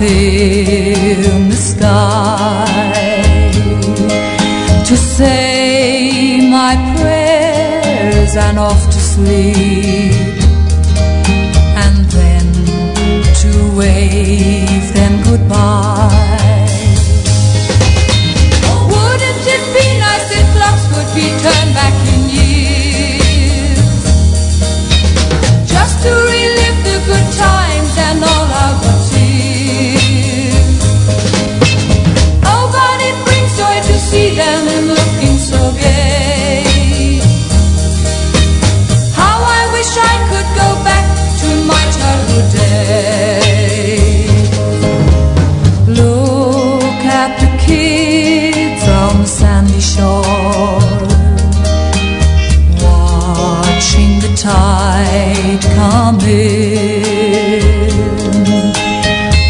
in the sky. To say my prayers and off to sleep and then to wave them goodbye.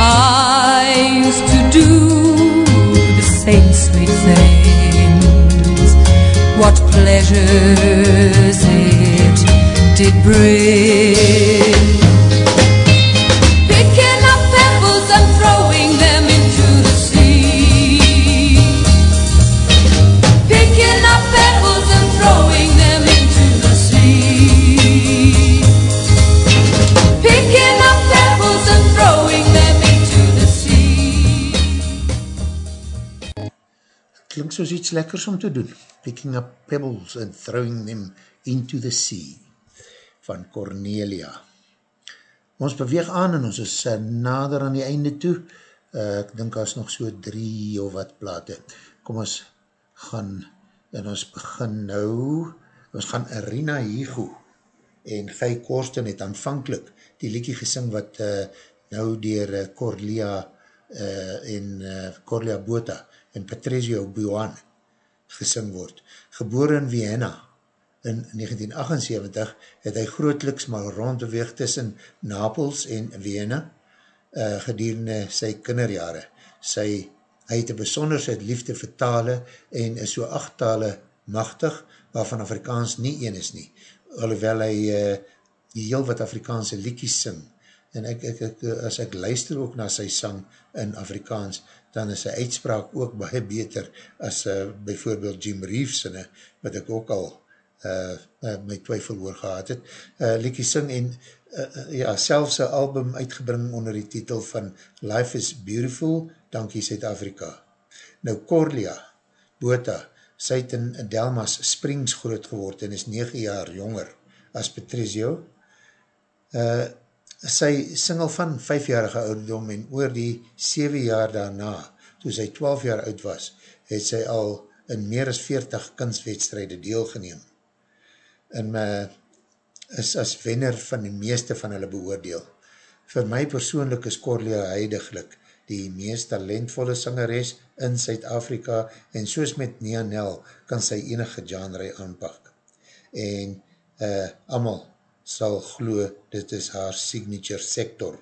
I used to do the same sweet things. What pleasures it did bring. Soos iets lekkers om te doen. Picking up pebbles and throwing them into the sea. Van Cornelia. Ons beweeg aan en ons is uh, nader aan die einde toe. Uh, ek dink as nog so drie of wat plate. Kom ons gaan, en ons begin nou, ons gaan Arina Higo en Guy Korsten het aanvankelijk die liekie gesing wat uh, nou dier uh, Corlia uh, en uh, Corlia Bota en Patrizio Buan gesing word. Geboren in Vienna in 1978 het hy grootliks maar rondbeweeg tussen Napels en Vienna uh, gedurende sy kinderjare. Sy, hy het een besonderheid liefde vir tale en is so acht tale machtig, waarvan Afrikaans nie een is nie. Alhoewel hy uh, heel wat Afrikaanse liekies sing. En ek, ek, ek, as ek luister ook na sy sang in Afrikaans, dan is sy uitspraak ook baie beter as uh, bijvoorbeeld Jim Reeves, wat ek ook al uh, uh, my twyfel oor gehad het. Uh, Likie sing en uh, ja, selfs een album uitgebring onder die titel van Life is Beautiful, Dankie Suid-Afrika. Nou Corlia, Bota, sy het in Delmas Springs groot geword en is 9 jaar jonger as Patricio. Uh, sy sing al van 5-jarige ouderdom en oor die 7 jaar daarna, toe sy 12 jaar oud was, het sy al in meer as 40 kunstwedstrijde deelgeneem. En uh, is as wenner van die meeste van hulle beoordeel. Vir my persoonlik is Corlia heidiglik die meest talentvolle sangeres in Suid-Afrika en soos met Nia Nel kan sy enige genre aanpak. En uh, amal sal glo dit is haar signature sector.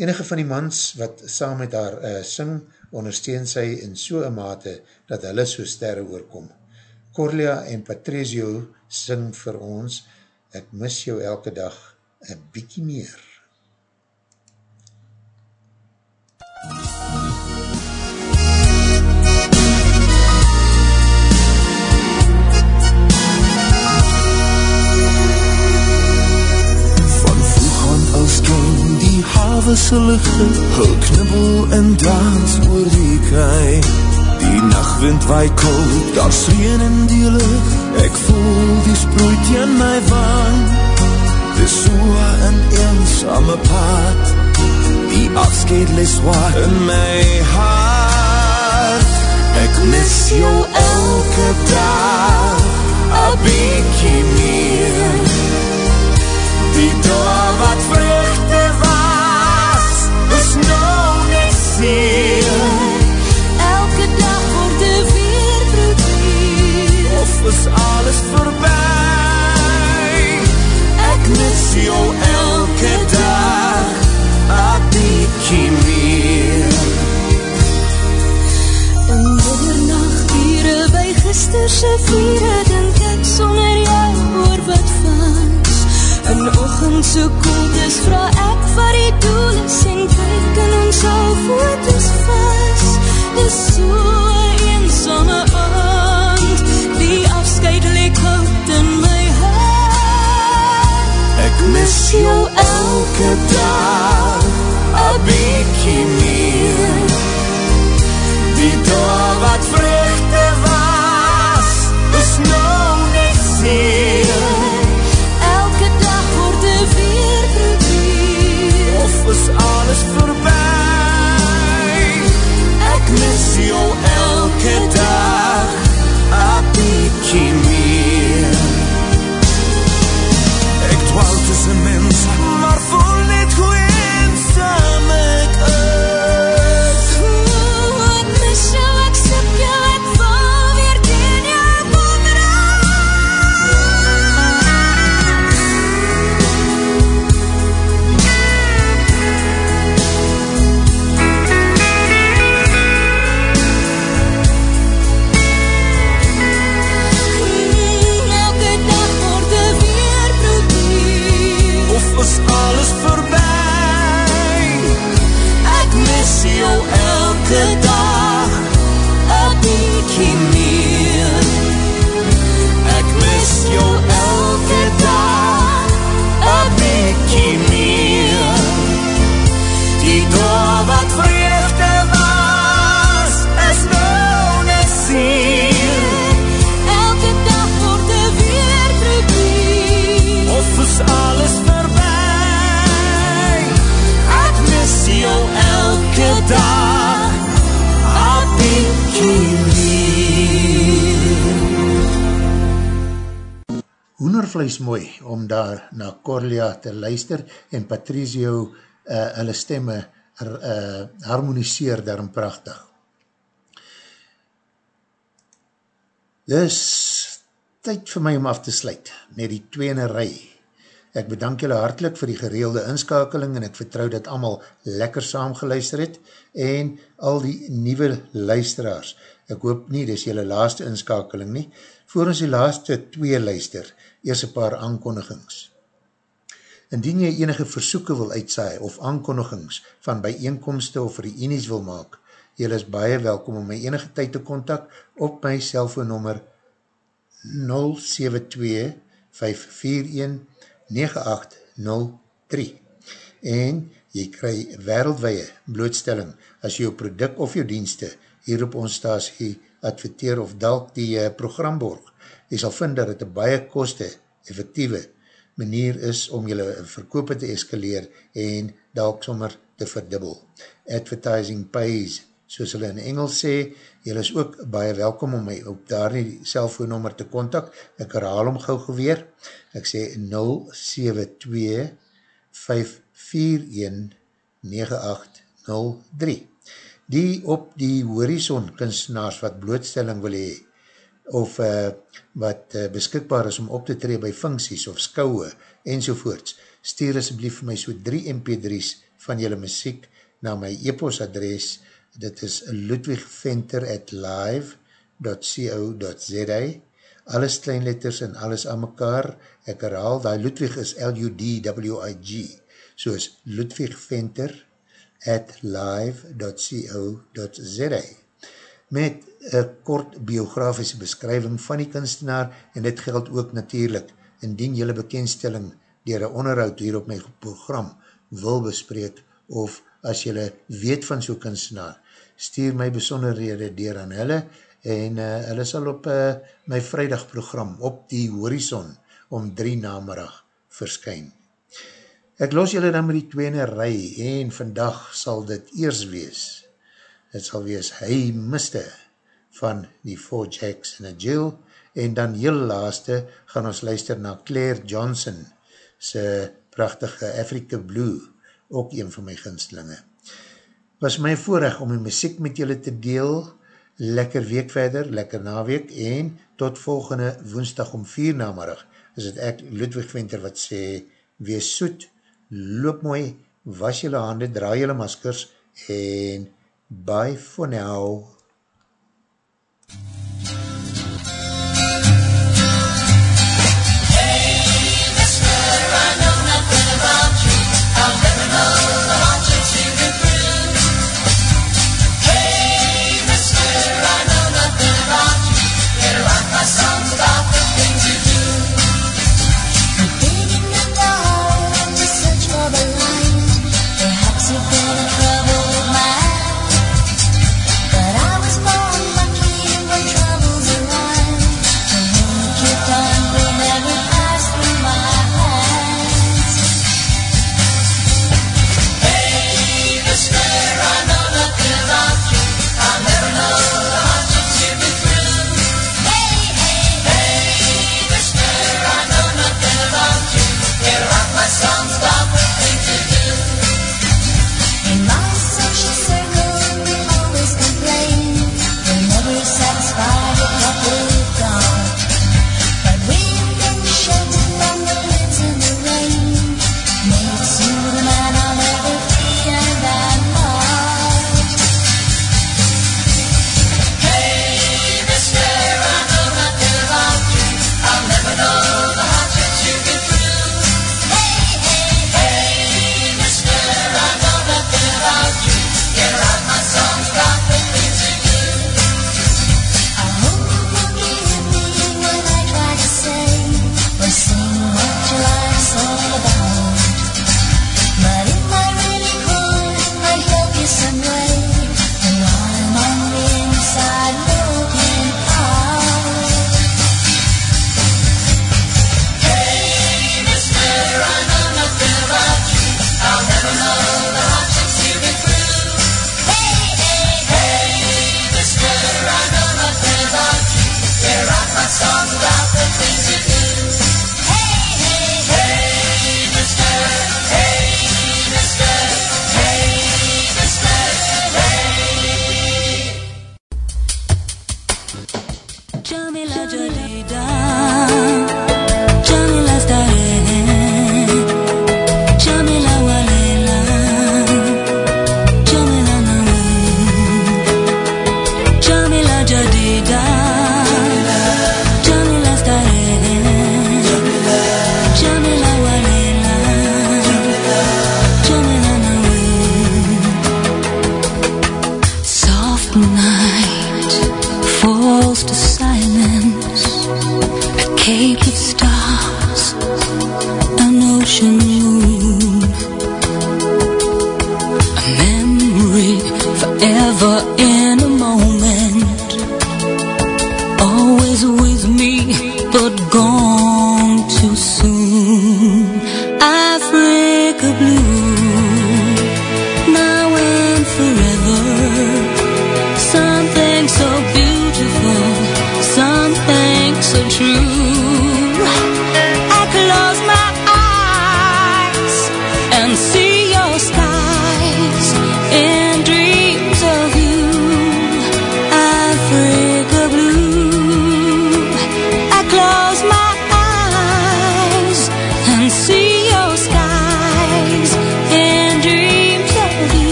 Enige van die mans wat saam met haar uh, sing, ondersteun sy in so'n mate dat hulle so sterre oorkom. Corlia en Patrizio sing vir ons, ek mis jou elke dag, een bykie meer. Van hawe se ligte Hul knibbel en dans oor die kei. Die nachtwind waai koud, daar sreen in die lucht. Ek voel die sproei teen my wang Dis so een eensame pad Die afskeid les waar in my hart. Ek mis jou elke dag. A bykie meer. Die dag wat vruchte Ek mis jou elke dag, a bykie meer. In middernacht ure by gisterse viere Dink ek sonder jou oor wat was In ochend so koeld is Vraag ek wat die doel is En kyk in ons al foto's vast Dis so een eensame aand Die afscheid leek hout in my Ek mis jou elke dag, a bykie meer. Die dag wat vruchte was, is nou nie seer. Elke dag word er weer probeer Of is alles voorbij? Te luister en Patrizio uh, hulle stemme uh, harmoniseer daarom prachtig. Dis tyd vir my om af te sluit met die tweene rij. Ek bedank julle hartlik vir die gereelde inskakeling en ek vertrou dat allemaal lekker saam geluister het en al die nieuwe luisteraars. Ek hoop nie, dis julle laaste inskakeling nie. Voor ons die laaste twee luister, eers een paar aankondigings. Indien jy enige versoeken wil uitsaai of aankondigings van bijeenkomste of reenies wil maak, jy is baie welkom om my enige tyd te kontak op my cellfoonnummer en jy kry wereldwee blootstelling as jou product of jou dienste hier op ons stasie adverteer of dalk die uh, program borg. Jy sal vind dat het een baie koste effectieve manier is om jylle verkoop te eskaleer en dalk sommer te verdubbel. Advertising pays, soos hulle in Engels sê, jylle is ook baie welkom om my op daar die cellfoonnummer te kontak. Ek herhaal om gauw geweer. Ek sê 072 541 9803 Die op die horizon kunstenaars wat blootstelling wil hee, of uh, wat uh, beskikbaar is om op te tree by funksies of skouwe enzovoorts, stuur asblief vir my so 3 mp3's van jylle muziek na my e-postadres, dit is ludwigventer at live.co.za alles kleinletters en alles aan mekaar, ek herhaal, die Ludwig is L-U-D-W-I-G, soos ludwigventer at live.co.za met een kort biografische beskrywing van die kunstenaar en dit geld ook natuurlijk indien jylle bekendstelling dier een onderhoud hier op my program wil bespreek of as jylle weet van so'n kunstenaar, stuur my besonderhede dier aan hulle en uh, hulle sal op uh, my vrijdag program op die horizon om drie namerig verskyn. Ek los jylle dan met die tweene rij en vandag sal dit eers wees. Het sal wees Hey Mister van die Four Jacks in a Jill en dan heel laaste gaan ons luister na Claire Johnson sy prachtige Africa Blue ook een van my ginslinge. Was my voorrecht om die muziek met julle te deel lekker week verder, lekker naweek en tot volgende woensdag om vier namarig is het ek Ludwig Winter wat sê wees soet, loop mooi was julle hande, draai julle maskers en bye for now